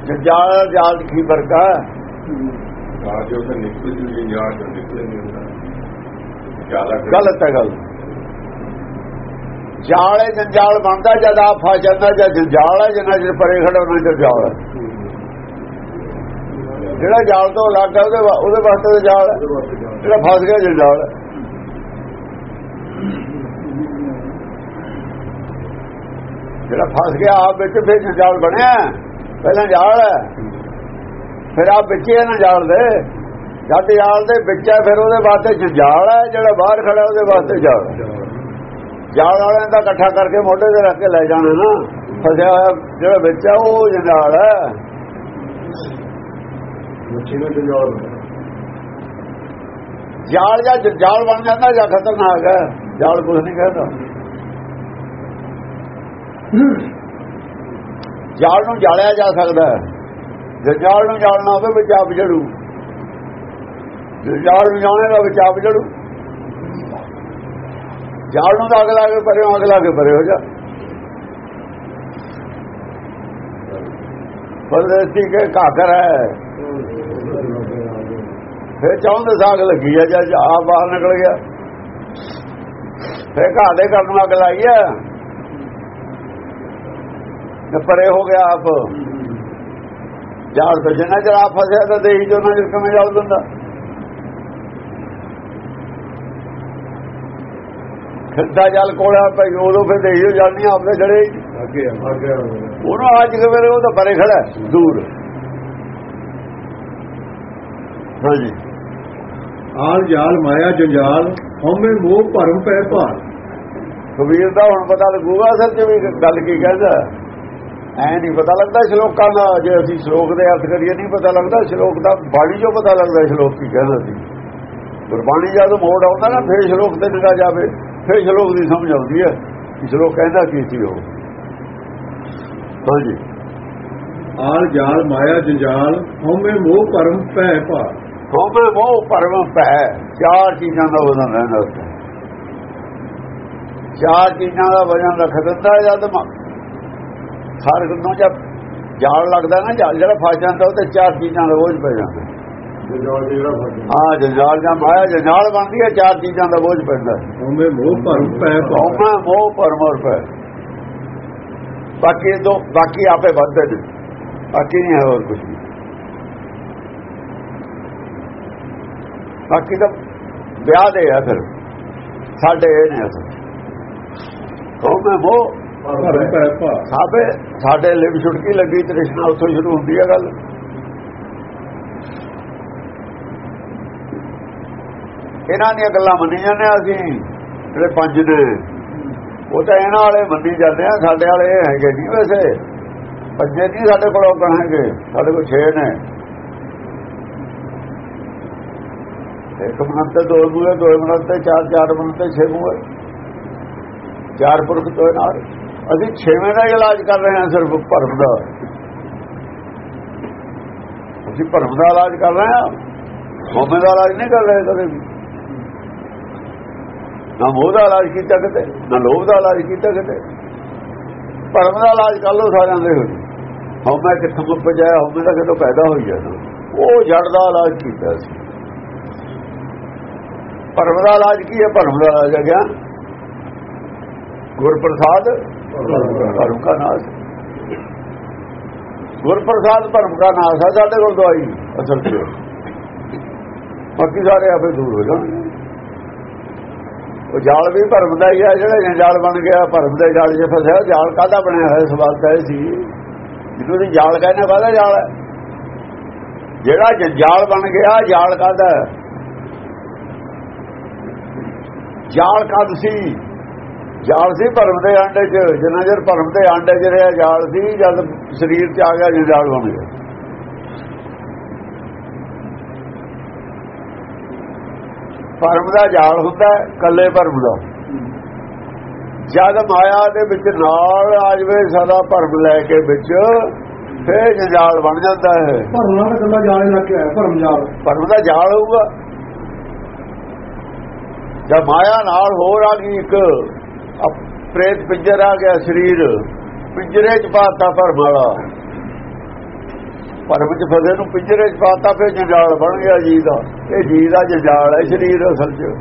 ਜੰਜਾਲ ਜਾਲ ਕੀ ਫ਼ਰਕ ਹੈ? ਰਾਜੋ ਤਾਂ ਨਿਕਲ ਜੂ ਯਾਰ ਜੋ ਨਿਕਲੇ ਨਹੀਂ ਹੁੰਦਾ ਗਲਤ ਹੈ ਗੱਲ। ਜਾਲ ਹੈ ਜੰਜਾਲ ਬਣਦਾ, ਜਦ ਆ ਫਸ ਜਾਂਦਾ, ਜਦ ਜੰਜਾਲ ਹੈ, ਜਿੰਨਾ ਚਿਰ ਪਰੇ ਖੜਾ ਉਹਨਾਂ ਚਿਰ ਜਾਲ ਹੈ। ਜਿਹੜਾ ਜਾਲ ਤੋਂ ਲੱਗ ਗਿਆ ਉਹਦੇ ਉਹਦੇ ਵਾਸਤੇ ਜਾਲ ਜਿਹੜਾ ਫਸ ਗਿਆ ਜੰਜਾਲ ਹੈ। ਜਿਹੜਾ ਫਸ ਗਿਆ, ਆਪ ਵਿੱਚ ਫਿਰ ਜੰਜਾਲ ਬਣਿਆ, ਪਹਿਲਾਂ ਜਾਲ ਹੈ। ਫਿਰ ਆਪ ਵਿੱਚ ਹੀ ਨਾ ਜਾਲ ਦੇ। ਜਦ ਜਾਲ ਦੇ ਵਿੱਚ ਹੈ, ਫਿਰ ਉਹਦੇ ਵਾਸਤੇ ਜੰਜਾਲ ਹੈ, ਜਿਹੜਾ ਬਾਹਰ ਖੜਾ ਉਹਦੇ ਵਾਸਤੇ ਜਾਲ ਜਾਲ ਵਾਲਿਆਂ ਦਾ ਇਕੱਠਾ ਕਰਕੇ ਮੋਢੇ ਤੇ ਰੱਖ ਕੇ ਲੈ ਜਾਣਾ ਨਾ। ਫਸਿਆ ਹੋਇਆ ਜਿਹੜਾ ਵਿੱਚ ਹੈ ਉਹ ਜੰਜਾਲ ਹੈ। ਮੱਛੀ ਨੂੰ ਜਾਲ ਜਾਂ ਜੰਜਾਲ ਬਣ ਜਾਂਦਾ ਜਾਂ ਖਤਰਨਾਕ ਹੈ। ਜਾਲ ਕੁਝ ਨਹੀਂ ਕਹਿੰਦਾ। ਜਾਲ ਨੂੰ ਜਾਲਿਆ ਜਾ ਸਕਦਾ ਜੇ ਜਾਲ ਨੂੰ ਜਾਲਣਾ ਹੋਵੇ ਵਿੱਚ ਆਪ ਜੜੂ। ਜੇ ਜਾਲ ਨੂੰ ਜਾਣੇਗਾ ਵਿੱਚ ਆਪ ਜੜੂ। ਜਾਲ ਨੂੰ ਤਾਂ ਅੱਗ ਲਾ ਕੇ ਪਰੇ ਅੱਗ ਲਾ ਕੇ ਪਰੇ ਹੋ ਜਾ। ਪਰਦੇਸੀ ਕੇ ਘਾਕਰ ਹੈ। ਫਿਰ ਚਾਹੁੰਦੇ ਸਾਗ ਲੱਗੀ ਆ, ਜਦ ਆਪ ਬਾਹਰ ਨਿਕਲ ਗਿਆ। ਫਿਰ ਘਾਹ ਦੇ ਕਰਨ ਨੂੰ ਅੱਗ ਲਾਈ ਆ। ਤੇ ਪਰੇ ਹੋ ਗਿਆ ਆਪ। ਜਾਲ ਤੋਂ ਜਿੰਨਾ ਚਿਰ ਆਪ ਫਸਿਆ ਤਾਂ ਦੇਹੀ ਜੋ ਨਾ ਕਿਵੇਂ ਜਲ ਦਿੰਦਾ ਖੱਦਾ ਜਲ ਕੋਲਾ ਪਈ ਉਦੋਂ ਫਿਰ ਦੇਹੀ ਜਲਨੀ ਆਪਨੇ ਜੜੇ ਅੱਗੇ ਅੱਗੇ ਉਹਨੂੰ ਅੱਜ ਕਿਵੇਂ ਉਹ ਤਾਂ ਪਰੇ ਖੜਾ ਦੂਰ। ਹਾਂਜੀ। ਆਲ ਜਾਲ ਮਾਇਆ ਜੰਜਾਲ ਹਉਮੈ ਮੋਹ ਭਰਮ ਪੈ ਭਾਰ ਕਬੀਰ ਦਾ ਹੁਣ ਪਤਾ ਲੱਗੂਗਾ ਅਸਲ ਚ ਵੀ ਗੱਲ ਕੀ ਕਹਿੰਦਾ। ਐ ਨਹੀਂ ਪਤਾ ਲੱਗਦਾ ਸ਼ਲੋਕਾਂ ਦਾ ਜੇ ਅਸੀਂ ਸ਼ਲੋਕ ਦੇ ਅਰਥ ਕਰੀਏ ਨਹੀਂ ਪਤਾ ਲੱਗਦਾ ਸ਼ਲੋਕ ਦਾ ਬਾਣੀ ਜੋ ਪਤਾ ਲੱਗਦਾ ਸ਼ਲੋਕ ਕੀ ਕਹਿੰਦਾ ਸੀ। ਗੁਰਬਾਣੀ ਜਦ ਮੋੜ ਆਉਂਦਾ ਨਾ ਫਿਰ ਸ਼ਲੋਕ ਤੇ ਨਿਗਾ ਜਾਵੇ। ਫਿਰ ਸ਼ਲੋਕ ਦੀ ਸਮਝ ਆਉਂਦੀ ਹੈ ਕਿ ਸ਼ਲੋਕ ਕਹਿੰਦਾ ਕੀ ਸੀ ਉਹ? ਹਾਂਜੀ। ਆਲ ਜਾਲ ਮਾਇਆ ਜੰਜਾਲ ਹਉਮੈ ਮੋਹ ਭਰਮ ਪੈ ਭਾਰ ਹੋਵੇ ਮੋਹ ਪਰਮ ਪੈ ਚਾਰ ਚੀਜ਼ਾਂ ਦਾ ਵਜ਼ਨ ਰਹਿੰਦਾ ਉੱਥੇ। ਚਾਰ ਚੀਜ਼ਾਂ ਦਾ ਵਜ਼ਨ ਰੱਖ ਦਿੰਦਾ ਜਦ ਹਰ ਨੂੰ ਜਦ ਜਾਲ ਲੱਗਦਾ ਨਾ ਜਾਲ ਜਿਹੜਾ ਫਸ ਜਾਂਦਾ ਉਹ ਤੇ ਚਾਰ ਚੀਜ਼ਾਂ ਦਾ ਬੋਝ ਪੈ ਜਾਂਦਾ। ਹਾਂ ਜੰਜਾਲ ਜਾਂ ਮਾਇਆ ਜੰਜਾਲ ਬਣਦੀ ਹੈ ਚਾਰ ਚੀਜ਼ਾਂ ਦਾ ਬੋਝ ਪੈਂਦਾ ਹਉਮੈ ਮੋਹ ਭਰਮ ਪੈ ਹੋਵੇ ਮੋਹ ਔਰ ਪੈ ਬਾਕੀ ਦੋ ਬਾਕੀ ਆਪੇ ਵੱਧਦੇ ਨੇ। ਬਾਕੀ ਨਹੀਂ ਹੈ ਹੋਰ ਕੁਝ ਬਾਕੀ ਤਾਂ ਵਿਆਹ ਦੇ ਆ ਫਿਰ। ਸਾਡੇ ਇਹ ਨੇ ਅਸਲ। ਹੋਵੇ ਮੋਹ? ਭਰਮ ਪੈ ਸਾਬੇ ਸਾਡੇ ਲਿਵ ਛੁਟਕੀ ਲੱਗੀ ਤ੍ਰਿਸ਼ਨਾ ਉੱਥੋਂ ਸ਼ੁਰੂ ਹੁੰਦੀ ਹੈ ਗੱਲ। ਇਹਨਾਂ ਦੀਆਂ ਗੱਲਾਂ ਮੰਨੀ ਜਾਂਦੇ ਹਾਂ ਅਸੀਂ, ਜਿਹੜੇ ਪੰਜ ਨੇ। ਉਹ ਤਾਂ ਇਹਨਾਂ ਵਾਲੇ ਮੰਨੀ ਜਾਂਦੇ ਆ, ਸਾਡੇ ਵਾਲੇ ਇਹ ਹੈਗੇ ਨਹੀਂ ਵੈਸੇ। ਪੰਜੇ ਨਹੀਂ ਸਾਡੇ ਕੋਲ ਔਗਣ ਹੈਗੇ ਸਾਡੇ ਕੋਲ 6 ਨੇ। ਇੱਕ ਮਨੰਤ ਤੇ ਦੋ ਮੂਹੇ ਦੋ ਮਨੰਤ ਚਾਰ ਚਾਰ ਮਨੰਤ ਤੇ ਛੇ ਮੂਹੇ ਚਾਰ ਪੁਰਖ ਤੋਂ ਨਾਲ। ਅਸੀਂ ਛੇਵੇਂ ਦਾ ਇਲਾਜ ਕਰ ਰਹੇ ਹਾਂ ਸਿਰਫ ਭਰਮ ਦਾ। ਅਸੀਂ ਭਰਮ ਦਾ ਇਲਾਜ ਕਰ ਰਹੇ ਹਾਂ। ਮੋਮੇ ਦਾ ਇਲਾਜ ਨਹੀਂ ਕਰ ਰਹੇ ਕਦੇ ਵੀ। ਨਾ ਮੋਹ ਦਾ ਇਲਾਜ ਕੀਤਾ ਕਿਤੇ ਨਾ ਲੋਭ ਦਾ ਇਲਾਜ ਕੀਤਾ ਕਿਤੇ। ਭਰਮ ਦਾ ਇਲਾਜ ਕਰ ਲਓ ਸਾਰਿਆਂ ਦੇ। ਹੋ ਹਉਮੈ ਕਿੱਥੋਂ ਪਜਾਇਆ ਹਉਮੈ ਦਾ ਕਿਤੋਂ ਪੈਦਾ ਹੋਈ ਜਾਂਦਾ ਉਹ ਜੜ ਦਾ ਇਲਾਜ ਕੀਤਾ ਸੀ। ਭਰਮ ਦਾ ਇਲਾਜ ਕੀ ਹੈ? ਭਰਮ ਦਾ ਇਲਾਜ ਹੈ ਗਿਆਨ ਗੁਰਪ੍ਰਸਾਦ ਭਰਮ ਦਾ ਨਾਸ਼। ਗੁਰਪ੍ਰਸਾਦ ਭਰਮ ਦਾ ਨਾਸ਼ ਹੈ ਸਾਡੇ ਕੋਲ ਦਵਾਈ। ਅਸਲ ਚ ਬਾਕੀ ਸਾਰੇ ਆਪੇ ਦੂਰ ਹੋ ਜਾਣਗੇ। ਉਹ ਜਾਲ ਵੀ ਭਰਮ ਦਾ ਹੀ ਹੈ ਜਿਹੜਾ ਜਾਲ ਬਣ ਗਿਆ, ਭਰਮ ਦੇ ਜਾਲ 'ਚ ਫਸਿਆ ਜਾਲ ਕਾਹਦਾ ਬਣਿਆ ਹੋਇਆ ਸਵਾਲ ਤਾਂ ਇਹ ਸੀ? ਜਿਹਨੂੰ ਦੀ ਜਾਲ ਕਹਿੰਦੇ ਕਾਹਦਾ ਜਾਲ ਹੈ। ਜਿਹੜਾ ਜੰਜਾਲ ਬਣ ਗਿਆ, ਜਾਲ ਕਾਹਦਾ ਜਾਲ ਕਦ ਸੀ? ਜਾਲ ਸੀ ਭਰਮ ਦੇ ਆਂਡੇ 'ਚ, ਜਿੰਨਾ ਚਿਰ ਭਰਮ ਦੇ ਆਂਡੇ 'ਚ ਰਿਹਾ, ਜਾਲ ਸੀ, ਜਦ ਸਰੀਰ 'ਚ ਆ ਗਿਆ ਜੰਜਾਲ ਬਣ ਗਿਆ। ਭਰਮ ਦਾ ਜਾਲ ਹੁੰਦਾ ਹੈ, ਕੱਲੇ ਭਰਮ ਦਾ। ਜਦ ਮਾਇਆ ਦੇ ਵਿੱਚ ਨਾਲ ਆ ਜਵੇ ਸਦਾ ਭਰਮ ਲੈ ਕੇ ਵਿੱਚ ਫੇਰ ਜੰਜਾਲ ਬਣ ਜਾਂਦਾ ਹੈ। ਭਰਮ ਨਾਲ ਗੱਲਾਂ ਜਾਲੇ ਲੱਗ ਕੇ ਆਇਆ ਭਰਮ ਜਾਲ। ਭਰਮ ਦਾ ਜਾਲ ਹੋਊਗਾ। ਜਦ ਮਾਇਆ ਨਾਲ ਹੋਰ ਆ ਗਈ ਇੱਕ ਪ੍ਰੇਤ ਪਿੰਜਰ ਆ ਗਿਆ ਸਰੀਰ। ਪਿੰਜਰੇ ਚ ਪਾਤਾ ਭਰਮ ਵਾਲਾ। ਭਰਮ ਚ ਫਸੇ ਨੂੰ ਪਿੰਜਰੇ ਚ ਪਾਤਾ ਫਿਰ ਜੰਜਾਲ ਬਣ ਗਿਆ ਜੀ ਦਾ। ਇਹ ਜੀ ਦਾ ਜੰਜਾਲ ਹੈ ਸਰੀਰ ਅਸਲ ਚ।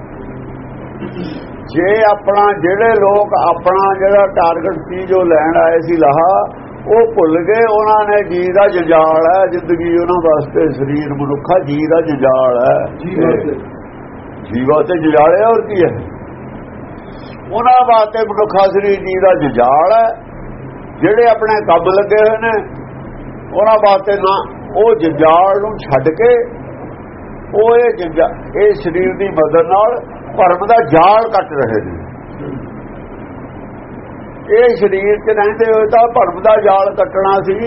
ਜੇ ਆਪਣਾ ਜਿਹੜੇ ਲੋਕ ਆਪਣਾ ਜਿਹੜਾ ਟਾਰਗੇਟ ਸੀ ਜੋ ਲੈਣ ਆਏ ਸੀ ਲਾਹਾ ਉਹ ਭੁੱਲ ਗਏ ਉਹਨਾਂ ਨੇ ਜੀ ਦਾ ਜੰਜਾਲ ਹੈ ਜ਼ਿੰਦਗੀ ਉਹਨਾਂ ਵਾਸਤੇ ਸਰੀਰ ਮਨੁੱਖਾ ਜੀ ਦਾ ਜੰਜਾਲ ਹੈ। ਜੀਵਾ ਤੇ। ਜਜਾਲਿਆ ਹੋਰ ਕੀ ਹੈ? ਉਹਨਾਂ ਵਾਸਤੇ ਮਨੁੱਖਾ ਸਰੀਰ ਜੀ ਦਾ ਜਜਾਲ ਹੈ। ਜਿਹੜੇ ਆਪਣੇ ਕੰਮ ਲੱਗੇ ਹੋਏ ਨੇ ਉਹਨਾਂ ਵਾਸਤੇ ਨਾ ਉਹ ਜੰਜਾਲ ਨੂੰ ਛੱਡ ਕੇ ਉਹ ਇਹ ਜੰਜਾਲ ਇਹ ਸਰੀਰ ਦੀ ਮਦਦ ਨਾਲ ਭਰਮ ਦਾ ਜਾਲ ਕੱਟ ਰਹੇ ਨੇ। ਇਹ ਸਰੀਰ 'ਚ ਰਹਿੰਦੇ ਹੋਏ ਤਾਂ ਭਰਮ ਦਾ ਜਾਲ ਕੱਟਣਾ ਸੀ।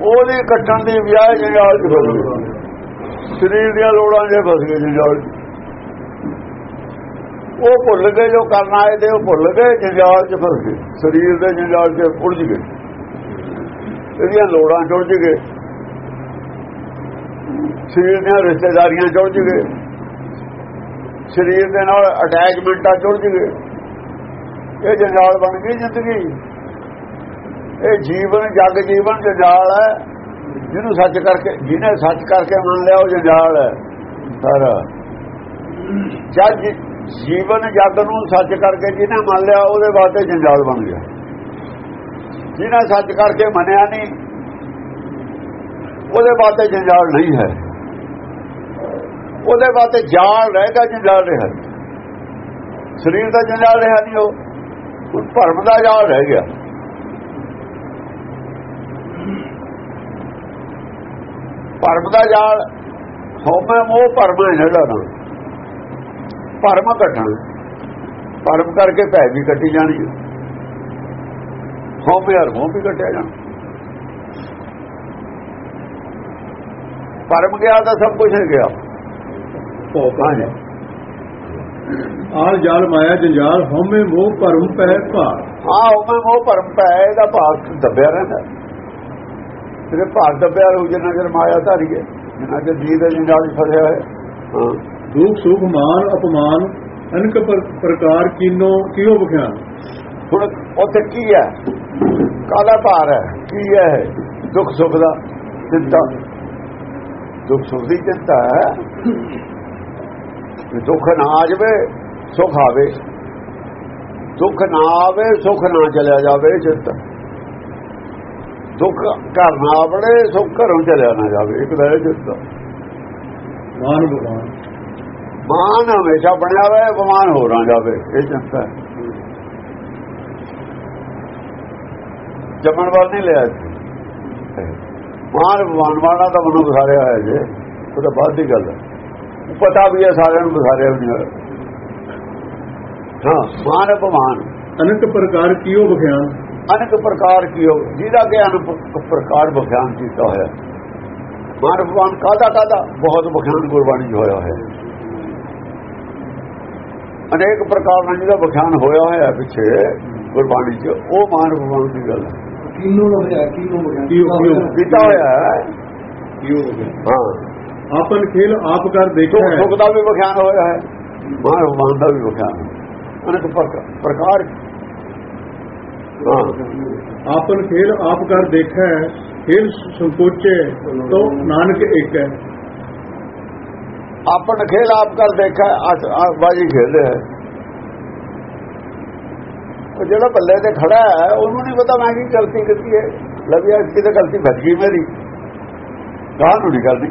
ਉਹਦੇ ਕੱਟਣ ਦੀ ਵਿਆਹ ਜੰਜਾਲ 'ਚ ਫਸ ਗਏ। ਸਰੀਰ ਦੀਆਂ ਲੋੜਾਂ 'ਚ ਫਸ ਗਏ ਜੰਜਾਲ 'ਚ। ਉਹ ਭੁੱਲ ਗਏ ਜੋ ਕਰਨ ਆਏ ਤੇ ਉਹ ਭੁੱਲ ਗਏ, ਜੰਜਾਲ 'ਚ ਫਸ ਗਏ। ਸਰੀਰ ਦੇ ਜੰਜਾਲ 'ਚ ਉਲਝ ਗਏ। ਇਹਦੀਆਂ ਲੋੜਾਂ 'ਚ ਉਲਝ ਗਏ। ਸਰੀਰ ਦੀਆਂ ਰਿਸ਼ਤੇਦਾਰੀਆਂ 'ਚ ਉਲਝ ਗਏ। ਸਰੀਰ ਦੇ ਨਾਲ ਅਟੈਚਮੈਂਟਾਂ 'ਚ ਉਲਝ ਗਏ। ਇਹ ਜੰਜਾਲ ਬਣ ਗਈ ਜ਼ਿੰਦਗੀ। ਇਹ ਜੀਵਨ, ਜਗ ਜੀਵਨ ਜੰਜਾਲ ਹੈ। ਜਿਹਨੂੰ ਸੱਚ ਕਰਕੇ, ਜਿਹਨੇ ਸੱਚ ਕਰਕੇ ਮੰਨ ਲਿਆ, ਉਹ ਜੰਜਾਲ ਹੈ। ਸਾਰਾ। ਜਦ ਜੀਵਨ, ਜਗ ਨੂੰ ਸੱਚ ਕਰਕੇ ਜਿਹਨੇ ਮੰਨ ਲਿਆ, ਉਹਦੇ ਵਾਸਤੇ ਜੰਜਾਲ ਬਣ ਗਿਆ। ਜਿਹਨੇ ਸੱਚ ਕਰਕੇ ਮੰਨਿਆ ਨਹੀਂ, ਉਹਦੇ ਵਾਸਤੇ ਜੰਜਾਲ ਨਹੀਂ ਹੈ। ਉਹਦੇ ਵਾਸਤੇ ਜਾਲ ਰਹੇਗਾ ਜੰਜਾਲ ਰਿਹਾ ਸਰੀਰ ਦਾ ਜੰਜਾਲ ਰਿਹਾ ਨਹੀਂ ਉਹ ਉਹ ਭਰਮ ਦਾ ਜਾਲ ਰਹਿ ਗਿਆ। ਭਰਮ ਦਾ ਜਾਲ ਹਉਮੈ ਮੋਹ ਭਰਮ ਹੈ ਜਿਹੜਾ ਨਾ ਭਰਮ ਘਟਣ। ਭਰਮ ਕਰਕੇ ਭੈ ਵੀ ਕੱਟੀ ਜਾਣੀ ਹੈ। ਹਉਮੈ ਹਰ ਮੋਹ ਵੀ ਕੱਟਿਆ ਜਾਣਾ। ਭਰਮ ਗਿਆ ਤਾਂ ਸਭ ਕੁਝ ਹੈ ਗਿਆ ਹੈ। ਆਲ ਜਾਲ ਮਾਇਆ ਜੰਜਾਲ ਹਉਮੈ ਮੋਹ ਭਰਮ ਪੈ ਭਾਰ। ਹਾਂ ਹਉਮੈ ਮੋਹ ਭਰਮ ਪੈ ਇਹਦਾ ਭਾਗ ਦੱਬਿਆ ਰਹਿੰਦਾ। ਤੇਰੇ ਭਾਗ ਦੱਬਿਆ ਰਹੂ ਜਿੰਨਾ ਚਿਰ ਮਾਇਆ ਧਾਰੀਏ ਜਿੰਨਾ ਚਿਰ ਜੀਵ ਦੇ ਜੰਜਾਲ ਫਸਿਆ ਹੈ ਹਾਂ। ਦੁਖ ਸੁਖ ਮਾਨ ਅਪਮਾਨ ਅਨਕ ਪਰ- ਪ੍ਰਕਾਰ ਕੀਨੋ ਕਿਉ ਬਖਿਆਨ ਹੁਣ ਉੱਥੇ ਕੀ ਹੈ? ਕਾਲਾ ਭਾਰ ਹੈ ਕੀ ਹੈ ਦੁੱਖ ਸੁੱਖ ਦਾ ਚਿੰਤਾ। ਦੁੱਖ ਸੁੱਖ ਦੀ ਚਿੰਤਾ ਹੈ ਦੁੱਖ ਨਾ ਆ ਜਾਵੇ ਸੁੱਖ ਆਵੇ। ਦੁੱਖ ਨਾ ਆਵੇ ਸੁੱਖ ਨਾ ਚਲਿਆ ਜਾਵੇ ਚਿੰਤਾ। ਦੁੱਖ ਘਰ ਨਾ ਆਵੜੇ ਸੁੱਖ ਘਰੋਂ ਚਲਿਆ ਨਾ ਜਾਵੇ ਇੱਕ ਦਾ ਚਿੰਤਾ। ਮਾਨ ਭਗਵਾਨ। ਮਾਨ ਹਮੇਸ਼ਾ ਬਣਿਆ ਹੋਇਆ ਬਿਮਾਰ ਹੋ ਰਾਂ ਜਾਵੇ ਇਹ ਚਿੰਤਾ ਹੈ। ਜੰਮਣ ਵਾਲ ਨਹੀਂ ਲਿਆ ਇੱਥੇ। ਮਾਨ ਵਾਲਾ ਤਾਂ ਮਨੋਂ ਬਸਾਰਿਆ ਹੋਇਆ ਜੇ ਉਹ ਤਾਂ ਬਾਅਦ ਦੀ ਗੱਲ ਹੈ। ਪਤਾ ਵੀ ਹੈ ਸਾਰਿਆਂ ਨੂੰ ਬਸਾਰਿਆ ਵੀ ਨਹੀਂ ਹੋਇਆ। ਹਾਂ ਮਾਨ ਅਪਮਾਨ। ਅਨਕ ਪ੍ਰਕਾਰ ਕਿਉ ਬਖਿਆਨ ਅਨੇਕ ਪ੍ਰਕਾਰ ਕੀ ਹੋ ਜਿਹਦਾ ਕਿ ਅਨੇਕ ਪ੍ਰਕਾਰ ਬਖਿਆਨ ਕੀਤਾ ਹੋਇਆ। ਮਾਨ ਅਪਮਾਨ ਕਾਦਾ ਕਾਦਾ ਬਹੁਤ ਬਖਿਆਨ ਗੁਰਬਾਣੀ ਹੋਇਆ ਹੈ ਅਨੇਕ ਪ੍ਰਕਾਰ ਨਾਲ ਜਿਹਦਾ ਬਖਿਆਨ ਹੋਇਆ ਹੋਇਆ ਪਿੱਛੇ ਗੁਰਬਾਣੀ 'ਚ ਉਹ ਮਾਨ ਅਪਮਾਨ ਦੀ ਗੱਲ ਹੈ। ਕਿੰਨੂ ਲਗਿਆ ਕਿੰਨੂ ਕਿਉ ਕਿਉ? ਕੀਤਾ ਹੋਇਆ? ਹੈ ਕਿਉ ਹਾਂ। ਆਪਨ ਖੇਲ ਆਪ ਕਰ ਦੇਖਿਆ ਸੁਖ ਦਾ ਵੀ ਬਖਿਆਨ ਹੋਇਆ ਹੈ। ਮਾਨ ਅਪਮਾਨ ਦਾ ਵੀ ਬਖਿਆਨ ਅਨੇਕ ਪ੍ਰਕਾਰ ਆਪਨ ਖੇਲ ਆਪ ਕਰ ਦੇਖਿਆ ਹੈ। ਖੇਲ ਸੰਕੋਚੇ ਤੋ ਨਾਨਕ ਇੱਕ ਹੈ। ਆਪਣ ਖੇਲ ਆਪ ਕਰ ਦੇਖਾ ਬਾਜੀ ਖੇਲਦੇ ਹੈ। ਉਹ ਜਿਹੜਾ ਬੱਲੇ ਤੇ ਖੜਾ ਹੈ ਉਹਨੂੰ ਨਹੀਂ ਪਤਾ ਮੈਂ ਕੀ ਗਲਤੀ ਕੀਤੀ ਹੈ। ਲਵਿਆ ਕਿਤੇ ਗਲਤੀ ਵੱਜ ਗਈ ਮੇਰੀ। ਕਾਹ ਨੂੰ ਨਹੀਂ ਕਰਦੀ।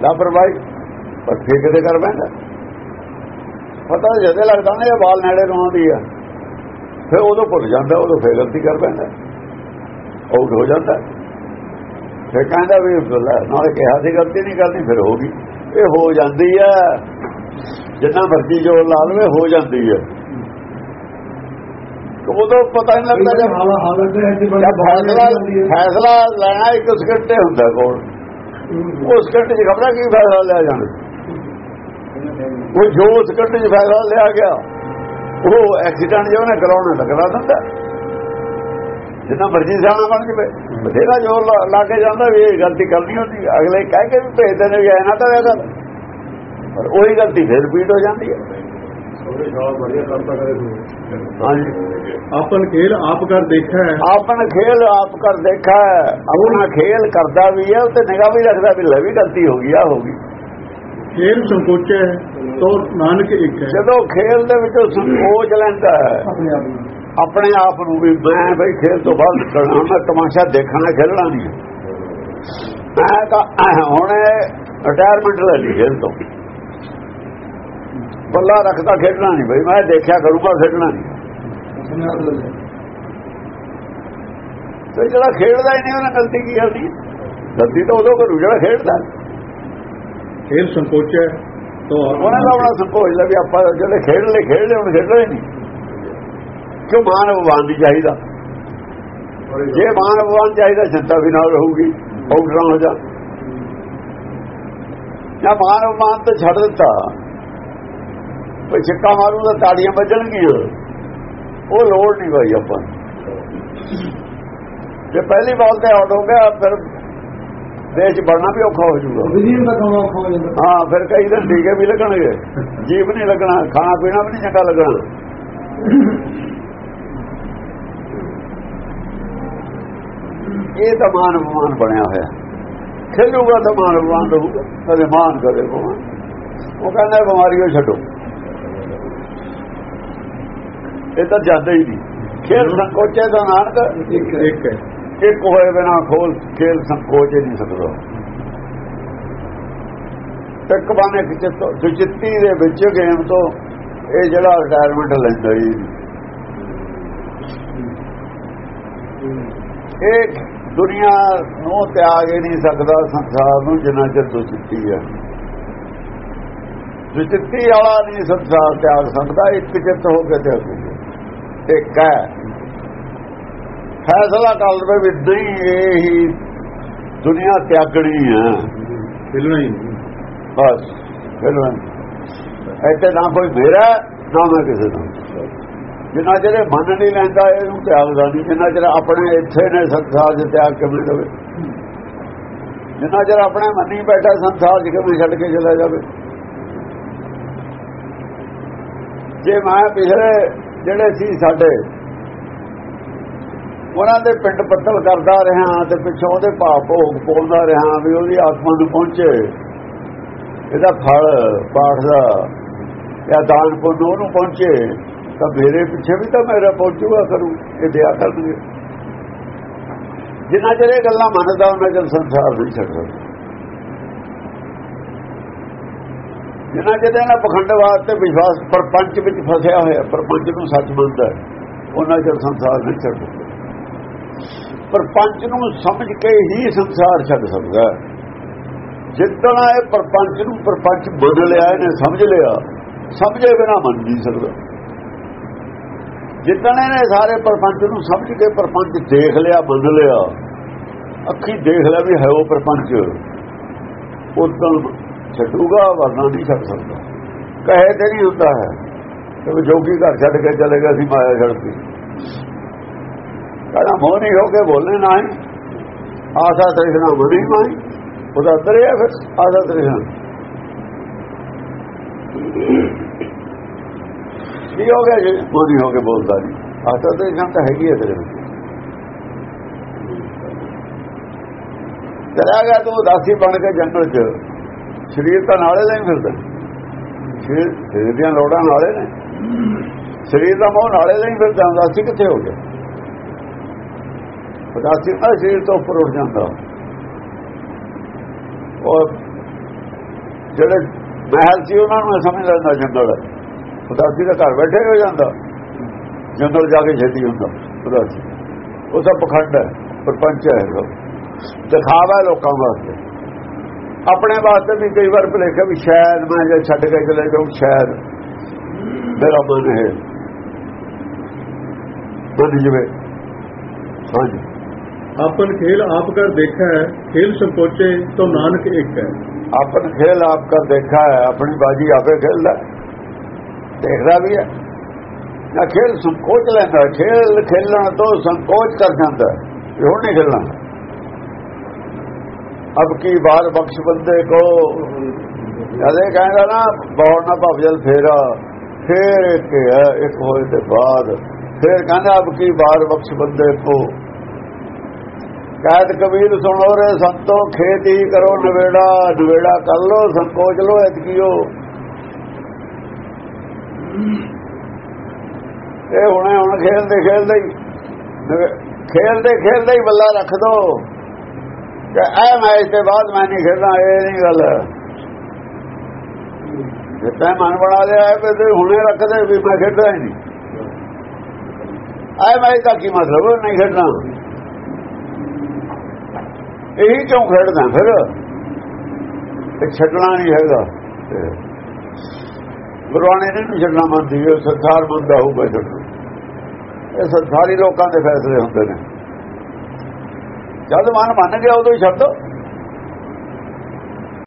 ਲਾਪਰਵਾਹੀ। ਪਰ ਠੇਕੇ ਤੇ ਕਰ ਬੈਂਦਾ। ਪਤਾ ਜਦੇ ਲੱਗਦਾ ਨਾ ਇਹ ਵਾਲ ਨੇੜੇ ਨੂੰ ਆਉਂਦੀ ਆ। ਫਿਰ ਉਦੋਂ ਭੁੱਲ ਜਾਂਦਾ ਉਦੋਂ ਫੇਰ ਗਲਤੀ ਕਰ ਬੈਂਦਾ। ਆਊਟ ਹੋ ਜਾਂਦਾ। ਫਿਰ ਕਹਿੰਦਾ ਵੀ ਲੈ, ਨਾਲੇ ਕਿਹਾ ਸੀ ਗਲਤੀ ਨਹੀਂ ਕਰਨੀ ਫਿਰ ਹੋ ਗਈ। ਇਹ ਹੋ ਜਾਂਦੀ ਹੈ ਜਿੰਨਾ ਮਰਜ਼ੀ ਜ਼ੋਰ ਲਾ ਲਵੇ ਹੋ ਜਾਂਦੀ ਹੈ ਉਦੋਂ ਪਤਾ ਨਹੀਂ ਲੱਗਦਾ ਜਦ ਫੈਸਲਾ ਫੈਸਲਾ ਲੈਣਾ ਇੱਕ ਸਕਿੰਟ ਹੁੰਦਾ ਕੋਲ। ਉਸ ਸਕਿੰਟ 'ਚ ਖਬਰਾਂ ਕੀ ਫੈਸਲਾ ਲਿਆ ਜਾਣਾ? ਉਹ ਜੋ ਸਕਿੰਟ 'ਚ ਫੈਸਲਾ ਲਿਆ ਗਿਆ ਉਹ ਐਕਸੀਡੈਂਟ ਜੋ ਨੇ ਕਰਾਉਣਾ ਕਰਾ ਦਿੰਦਾ ਜਿੰਨਾ ਮਰਜ਼ੀ ਸਿਆਣਾ ਬਣ ਜਵੇ। ਬਥੇਰਾ ਜੋਰ ਲਾ- ਕੇ ਜਾਂਦਾ ਵੀ ਇਹ ਗਲਤੀ ਕਰਨੀ ਹੁੰਦੀ। ਅਗਲੇ ਕਹਿ ਕੇ ਵੀ ਭੇਜਦੇ ਨੇ ਵੀ ਐ ਨਾ ਤਾਂ ਇਹ ਗੱਲ ਪਰ ਉਹੀ ਗਲਤੀ ਫਿਰ ਰਿਪੀਟ ਹੋ ਜਾਂਦੀ ਹੈ। ਆਪਨ ਖੇਲ ਆਪ ਕਰ ਦੇਖਿਆ ਹੈ। ਆਪਨ ਖੇਲ ਆਪ ਕਰ ਦੇਖਾ ਹੈ। ਆਪਣਾ ਖੇਲ ਕਰਦਾ ਵੀ ਹੈ ਉੱਤੇ ਨਿਗਾਹ ਵੀ ਰੱਖਦਾ ਵੀ ਲੈ ਵੀ ਗਲਤੀ ਹੋ ਗਈ ਆ ਹੋ ਗਈ। ਖੇਲ ਸੰਕੋਚੇ ਤੋ ਨਾਨਕ ਇੱਕ ਹੈ। ਜਦੋਂ ਖੇਲ ਦੇ ਵਿੱਚੋਂ ਸੰਕੋਚ ਲੈਂਦਾ ਹੈ ਆਪਣੇ ਆਪ ਨੂੰ। ਵੀ ਮੈਂ ਬਈ ਖੇਲ ਤੋਂ ਬਾਹਰ ਨਿਕਲਣਾ ਮੈਂ ਤਮਾਸ਼ਾ ਦੇਖਣਾ ਖੇਲਣਾ ਨਹੀਂ। ਮੈਂ ਤਾਂ ਹੁਣ ਰਿਟਾਇਰਮੈਂਟ ਲੈ ਲਈ ਖੇਲ ਤੋਂ। ਬੱਲਾ ਰੱਖਦਾ ਖੇਡਣਾ ਨਹੀਂ ਬਈ ਮੈਂ ਦੇਖਿਆ ਕਰੂੰਗਾ ਖੇਡਣਾ ਨਹੀਂ। ਤੇ ਜਿਹੜਾ ਖੇਡਦਾ ਹੀ ਨਹੀਂ ਉਹਨੇ ਗਲਤੀ ਕੀ ਕਰਦੀ ਗਲਤੀ ਤਾਂ ਉਦੋਂ ਕਰੂ ਜਿਹੜਾ ਖੇਡਦਾ। ਖੇਲ ਸੰਕੋਚੇ ਤੋ ਉਹਨੇ ਤਾਂ ਆਪਣਾ ਸੰਕੋਚ ਲਿਆ ਵੀ ਆਪਾਂ ਜਿਹੜੇ ਖੇਡ ਲੈ ਖੇਡ ਲੈ ਹੁਣ ਖੇਡਣਾ ਹੀ ਨਹੀਂ। ਕਿਉਂ ਮਾਨ ਭਗਵਾਨ ਦੀ ਚਾਹੀਦਾ? ਜੇ ਮਾਨ ਭਗਵਾਨ ਚਾਹੀਦਾ ਚਿੰਤਾ ਵੀ ਨਾਲ ਰਹੂਗੀ ਆਊਟਰਾਂ ਹੋ ਜਾ। ਜਾਂ ਮਾਨ ਭਗਵਾਨ ਤਾਂ ਛੱਡ ਦਿੱਤਾ। ਕੋਈ ਛਿੱਕਾ ਮਾਰੂ ਤਾਂ ਤਾੜੀਆਂ ਵੱਜਣਗੀਆਂ। ਉਹ ਲੋੜ ਨਹੀਂ ਭਾਈ ਆਪਾਂ। ਜੇ ਪਹਿਲੀ ਬਾਲ ਤੇ ਆਊਟ ਹੋ ਗਿਆ ਫਿਰ ਦੇਸ਼ ਬਣਨਾ ਵੀ ਔਖਾ ਹੋ ਜਾਊਗਾ। ਦਾ ਕੰਮ ਔਖਾ ਹੋ ਜਾਂਦਾ। ਹਾਂ ਫਿਰ ਕਈ ਦਿਨ ਟੀਕੇ ਵੀ ਲੱਗਣਗੇ। ਜੀਵ ਨਹੀਂ ਲੱਗਣਾ ਖਾਣਾ ਪੀਣਾ ਵੀ ਨਹੀਂ ਚੰਗਾ ਲੱਗਣਾ। ਇਹ ਤਾਂ ਮਾਨ ਅਪਮਾਨ ਬਣਿਆ ਹੋਇਆ। ਖੇਲੂਗਾ ਤਾਂ ਮਾਨ ਅਪਮਾਨ ਰਹੂਗਾ। ਕਦੇ ਮਾਨ ਕਦੇ ਅਪਮਾਨ ਉਹ ਕਹਿੰਦਾ ਬਿਮਾਰੀਆਂ ਛੱਡੋ। ਇਹ ਤਾਂ ਜਾਂਦਾ ਹੀ ਨਹੀਂ। ਖੇਲ ਸੰਕੋਚੇ ਦਾ ਨਾਨਕ। ਇੱਕ ਹੈ। ਇੱਕ ਹੋਏ ਬਿਨਾ ਖੋਲ ਖੇਲ ਸੰਕੋਚ ਨਹੀਂ ਸਕਦਾ। ਇੱਕ ਬਾਨੇ ਸੁਚਿੱਤੀ ਦੇ ਵਿੱਚ ਗੇਮ ਤੋਂ ਇਹ ਜਿਹੜਾ ਰਿਟਾਇਰਮੈਂਟ ਲੈਂਦਾ ਹੀ ਇਹ ਦੁਨੀਆ ਨੂੰ ਤਿਆਗ ਹੀ ਨਹੀਂ ਸਕਦਾ ਸੰਸਾਰ ਨੂੰ ਜਿੰਨਾ ਚਿਰ ਸੁਚਿੱਤੀ ਹੈ। ਸੁਚਿੱਤੀ ਵਾਲਾ ਨਹੀਂ ਸੰਸਾਰ ਤਿਆਗ ਸਕਦਾ ਇੱਕ ਚਿੱਤ ਹੋ ਕੇ ਤਿਆਗੂ ਇੱਕ ਹੈ। ਫੈਸਲਾ ਕਰ ਲਵੇ ਵੀ ਨਹੀਂ ਇਹ ਦੁਨੀਆ ਤਿਆਗਣੀ ਹੈ। ਨਹੀਂ। ਬਸ ਫਿਰ ਇੱਥੇ ਨਾ ਕੋਈ ਮੇਰਾ ਨਾ ਮੈਂ ਕਿਸੇ ਦਾ। ਜਿੰਨਾ ਚਿਰ ਇਹ ਮੰਨ ਨਹੀਂ ਲੈਂਦਾ ਇਹਨੂੰ ਤਿਆਗਦਾ ਨਹੀਂ। ਜਿੰਨਾ ਚਿਰ ਆਪਣੇ ਇੱਥੇ ਨੇ ਸੰਸਾਰ 'ਚ ਤਿਆਗ ਕਿਵੇਂ ਦੇਵੇ ਜਿੰਨਾ ਚਿਰ ਆਪਣੇ ਮੰਨੀ ਬੈਠਾ ਸੰਸਾਰ 'ਚ ਕਿਵੇਂ ਛੱਡ ਕੇ ਚਲਾ ਜਾਵੇ? ਜੇ ਮੈਂ ਪਿਛਲੇ ਜਿਹੜੇ ਸੀ ਸਾਡੇ, ਉਹਨਾਂ ਦੇ ਪਿੰਡ ਪੱਤਲ ਕਰਦਾ ਰਿਹਾ ਤੇ ਪਿੱਛੋਂ ਉਹਦੇ ਭਾਪ ਭੋਗ ਪਾਉਂਦਾ ਰਿਹਾ ਵੀ ਉਹਦੀ ਆਤਮਾ ਨੂੰ ਪਹੁੰਚੇ। ਇਹਦਾ ਫਲ ਪਾਠ ਦਾ ਜਾਂ ਦਾਨ ਪੁੰਨ ਉਹਨੂੰ ਪਹੁੰਚੇ, ਤਾਂ ਮੇਰੇ ਪਿੱਛੇ ਵੀ ਤਾਂ ਮੇਰਾ ਪਹੁੰਚੂਗਾ ਕਰੂ, ਇਹ ਦਿਆ ਕਰਨਗੇ। ਜਿੰਨਾ ਚਿਰ ਇਹ ਗੱਲਾਂ ਮੰਨਦਾ, ਉਹਨਾਂ ਚਿਰ ਸੰਸਾਰ ਨਹੀਂ ਛੱਡਦਾ। ਜਿੰਨਾ ਚਿਰ ਇਹਨਾਂ ਪਖੰਡਵਾਦ ਤੇ ਵਿਸ਼ਵਾਸ ਪਰਪੰਚ ਵਿੱਚ ਫਸਿਆ ਹੋਇਆ, ਪਰਪੰਚ ਨੂੰ ਸੱਚ ਮੰਨਦਾ ਉਹਨਾਂ ਚਿਰ ਸੰਸਾਰ ਨਹੀਂ ਛੱਡਦਾ ਪਰਪੰਚ ਨੂੰ ਸਮਝ ਕੇ ਹੀ ਸੰਸਾਰ ਛੱਡ ਸਕਦਾ ਜਿੱਦਣਾ ਜਿੱਦਣ ਇਹ ਪਰਪੰਚ ਨੂੰ ਪਰਪੰਚ ਬਦਲ ਲਿਆ, ਇਹਨੇ ਸਮਝ ਲਿਆ, ਸਮਝੇ ਬਿਨਾ ਮੰਨ ਨਹੀਂ ਸਕਦਾ। ਜਿੱਦਣ ਇਹਨੇ ਸਾਰੇ ਪਰਪੰਚ ਨੂੰ ਸਮਝ ਕੇ ਪਰਪੰਚ ਦੇਖ ਲਿਆ, ਮੰਨ ਲਿਆ, ਅੱਖੀ ਦੇਖ ਲਿਆ ਵੀ ਹੈ ਉਹ ਪਰਪੰਚ। ਉਦੋਂ ਛੱਡੂਗਾ ਵਰਨਾ ਨਹੀਂ ਛੱਡ ਸਕਦਾ ਕਹੇ ਤੇ ਨਹੀਂ ਹੁੰਦਾ ਹੈ ਤੇ ਜੋਗੀ ਘਰ ਛੱਡ ਕੇ ਚਲੇ ਗਿਆ ਸੀ ਮਾਇਆ ਛੱਡਦੀ ਕਹਿੰਦਾ ਮੋਹ ਨਹੀਂ ਹੋ ਕੇ ਬੋਲਨੇ ਨਾ ਹੀ ਆਸਾ ਤ੍ਰਿਸ਼ਨਾ ਮਨੀ ਮਾਈ ਉਹਦਾ ਅੰਦਰ ਹੀ ਹੈ ਫਿਰ ਆਸਾ ਤ੍ਰਿਸ਼ਨਾ ਕੀ ਹੋ ਗਿਆ ਜੀ ਮੋਹ ਨਹੀਂ ਹੋ ਕੇ ਬੋਲਦਾ ਨਹੀਂ ਆਸਾ ਤ੍ਰਿਸ਼ਨਾ ਤਾਂ ਹੈਗੀ ਹੈ ਤੇਰੇ ਵਿੱਚ ਚਲਾ ਗਿਆ ਤੂੰ ਉਦਾਸੀ ਬਣ ਕੇ ਜੰਗਲ 'ਚ ਸਰੀਰ ਤਾਂ ਨਾਲੇ ਦਾ ਫਿਰਦਾ। ਸਰੀਰ ਸਰੀਰ ਦੀਆਂ ਲੋੜਾਂ ਨਾਲੇ ਨੇ। ਸਰੀਰ ਦਾ ਮੋਹ ਨਾਲੇ ਦਾ ਹੀ ਫਿਰਦਾ, ਉਦਾਸੀ ਕਿੱਥੇ ਹੋ ਗਿਆ? ਉਦਾਸੀ ਦਾ ਸਰੀਰ ਤੋਂ ਉੱਪਰ ਉੱਠ ਜਾਂਦਾ। ਔਰ ਜਿਹੜੇ ਮਹਿਲ ਸੀ, ਉਹਨਾਂ ਨੂੰ ਮੈਂ ਸਮਝ ਲੈਂਦਾ ਜੰਗਲ। ਉਦਾਸੀ ਦਾ ਘਰ ਬੈਠੇ ਹੋ ਜਾਂਦਾ। ਜੰਗਲ ਜਾ ਕੇ ਛੇਤੀ ਹੁੰਦਾ, ਉਦਾਸੀ। ਉਹ ਸਭ ਪਖੰਡ ਹੈ, ਪਰਪੰਚ ਹੈ। ਸਭ ਦਿਖਾਵਾ ਲੋਕਾਂ ਵਾਸਤੇ। ਆਪਣੇ ਵਾਸਤੇ ਵੀ ਕਈ ਵਾਰ ਭਲੇਖਾ ਵੀ ਸ਼ਾਇਦ ਮੈਂ ਜੇ ਛੱਡ ਕੇ ਚਲੇ ਜਾਉਂ ਸ਼ਾਇਦ ਮੇਰਾ ਮਨ ਹੈ ਬਣ ਜਵੇ ਹਾਂਜੀ ਆਪਨ ਖੇਲ ਆਪ ਕਰ ਦੇਖਾ ਹੈ ਖੇਲ ਸੰਕੋਚੇ ਤੋਂ ਨਾਨਕ ਇੱਕ ਹੈ ਆਪਨ ਖੇਲ ਆਪ ਕਰ ਦੇਖਾ ਹੈ ਆਪਣੀ ਬਾਜੀ ਆਪੇ ਖੇਲਦਾ ਦੇਖਦਾ ਵੀ ਹੈ ਨਾ ਖੇਲ ਸੰਕੋਚ ਲੈਂਦਾ ਖੇਲ ਖੇਲਣ ਤੋਂ ਸੰਕੋਚ ਕਰ ਜਾਂਦਾ ਇਹ ਹੁਣ ਨਹੀਂ ਖੇਲਣਾ ਅਬ ਕੀ ਬਾਰ ਬਖਸ਼ ਬੰਦੇ ਕੋ? ਜਦੇ ਕਹਿੰਦਾ ਨਾ, ਬੌੜ ਨਾ ਭਵਜਲ ਫੇਰਾ। ਫੇਰ ਇੱਕ ਹੈ, ਇੱਕ ਹੋਏ ਤੇ ਬਾਅਦ ਫੇਰ ਕਹਿੰਦਾ, ਅਬ ਕੀ ਬਾਰ ਬਖਸ਼ ਬੰਦੇ ਕੋ? ਕਹਿਤ ਕਬੀਰ ਸੁਣੋ ਰੇ ਸੰਤੋ, ਖੇਤੀ ਕਰੋ ਨਵੇੜਾ ਨਵੇੜਾ ਕਰ ਲੋ ਸੰਕੋਚ ਲੋ ਇਤਕੀਓ ਇਹ ਹੁਣੇ ਹੁਣ ਖੇਲਦੇ ਖੇਲਦੇ ਹੀ ਖੇਲਦੇ ਖੇਲਦੇ ਹੀ ਬੱਲਾ ਰੱਖ ਦੋ। ਕਿ ਇਹ ਮੈਚ ਤੇ ਬਾਅਦ ਮੈਂ ਨਹੀਂ ਖੇਡਣਾ ਇਹ ਨਹੀਂ ਗੱਲ ਜੇ ਤੈਂ ਮਨ ਬਣਾ ਲਿਆ ਹੈ ਕਿ ਤੇ ਹੁਣੇ ਰੱਖਦੇ ਵੀ ਮੈਂ ਖੇਡਦਾ ਹੀ ਨਹੀਂ ਇਹ ਮੈਚ ਦਾ ਕੀ ਮਤਲਬ ਨਹੀਂ ਖੇਡਣਾ ਇਹੀ ਕਿਉਂ ਖੇਡਦਾ ਫਿਰ ਇਹ ਛੱਡਣਾ ਨਹੀਂ ਹੈਗਾ ਤੇ ਗੁਰਬਾਣੀ ਨੇ ਨਹੀਂ ਛੱਡਣਾ ਮੰਨਦੀ ਇਹ ਸੰਸਾਰ ਮੰਨਦਾ ਹੋਊਗਾ ਛੱਡਣਾ ਇਹ ਸੰਸਾਰੀ ਲੋਕਾਂ ਦੇ ਫੈਸਲੇ ਹੁੰਦੇ ਨੇ ਜਦ ਮਨ ਮੰਨ ਗਿਆ ਉਦੋਂ ਹੀ ਛੱਡ ਦੋ।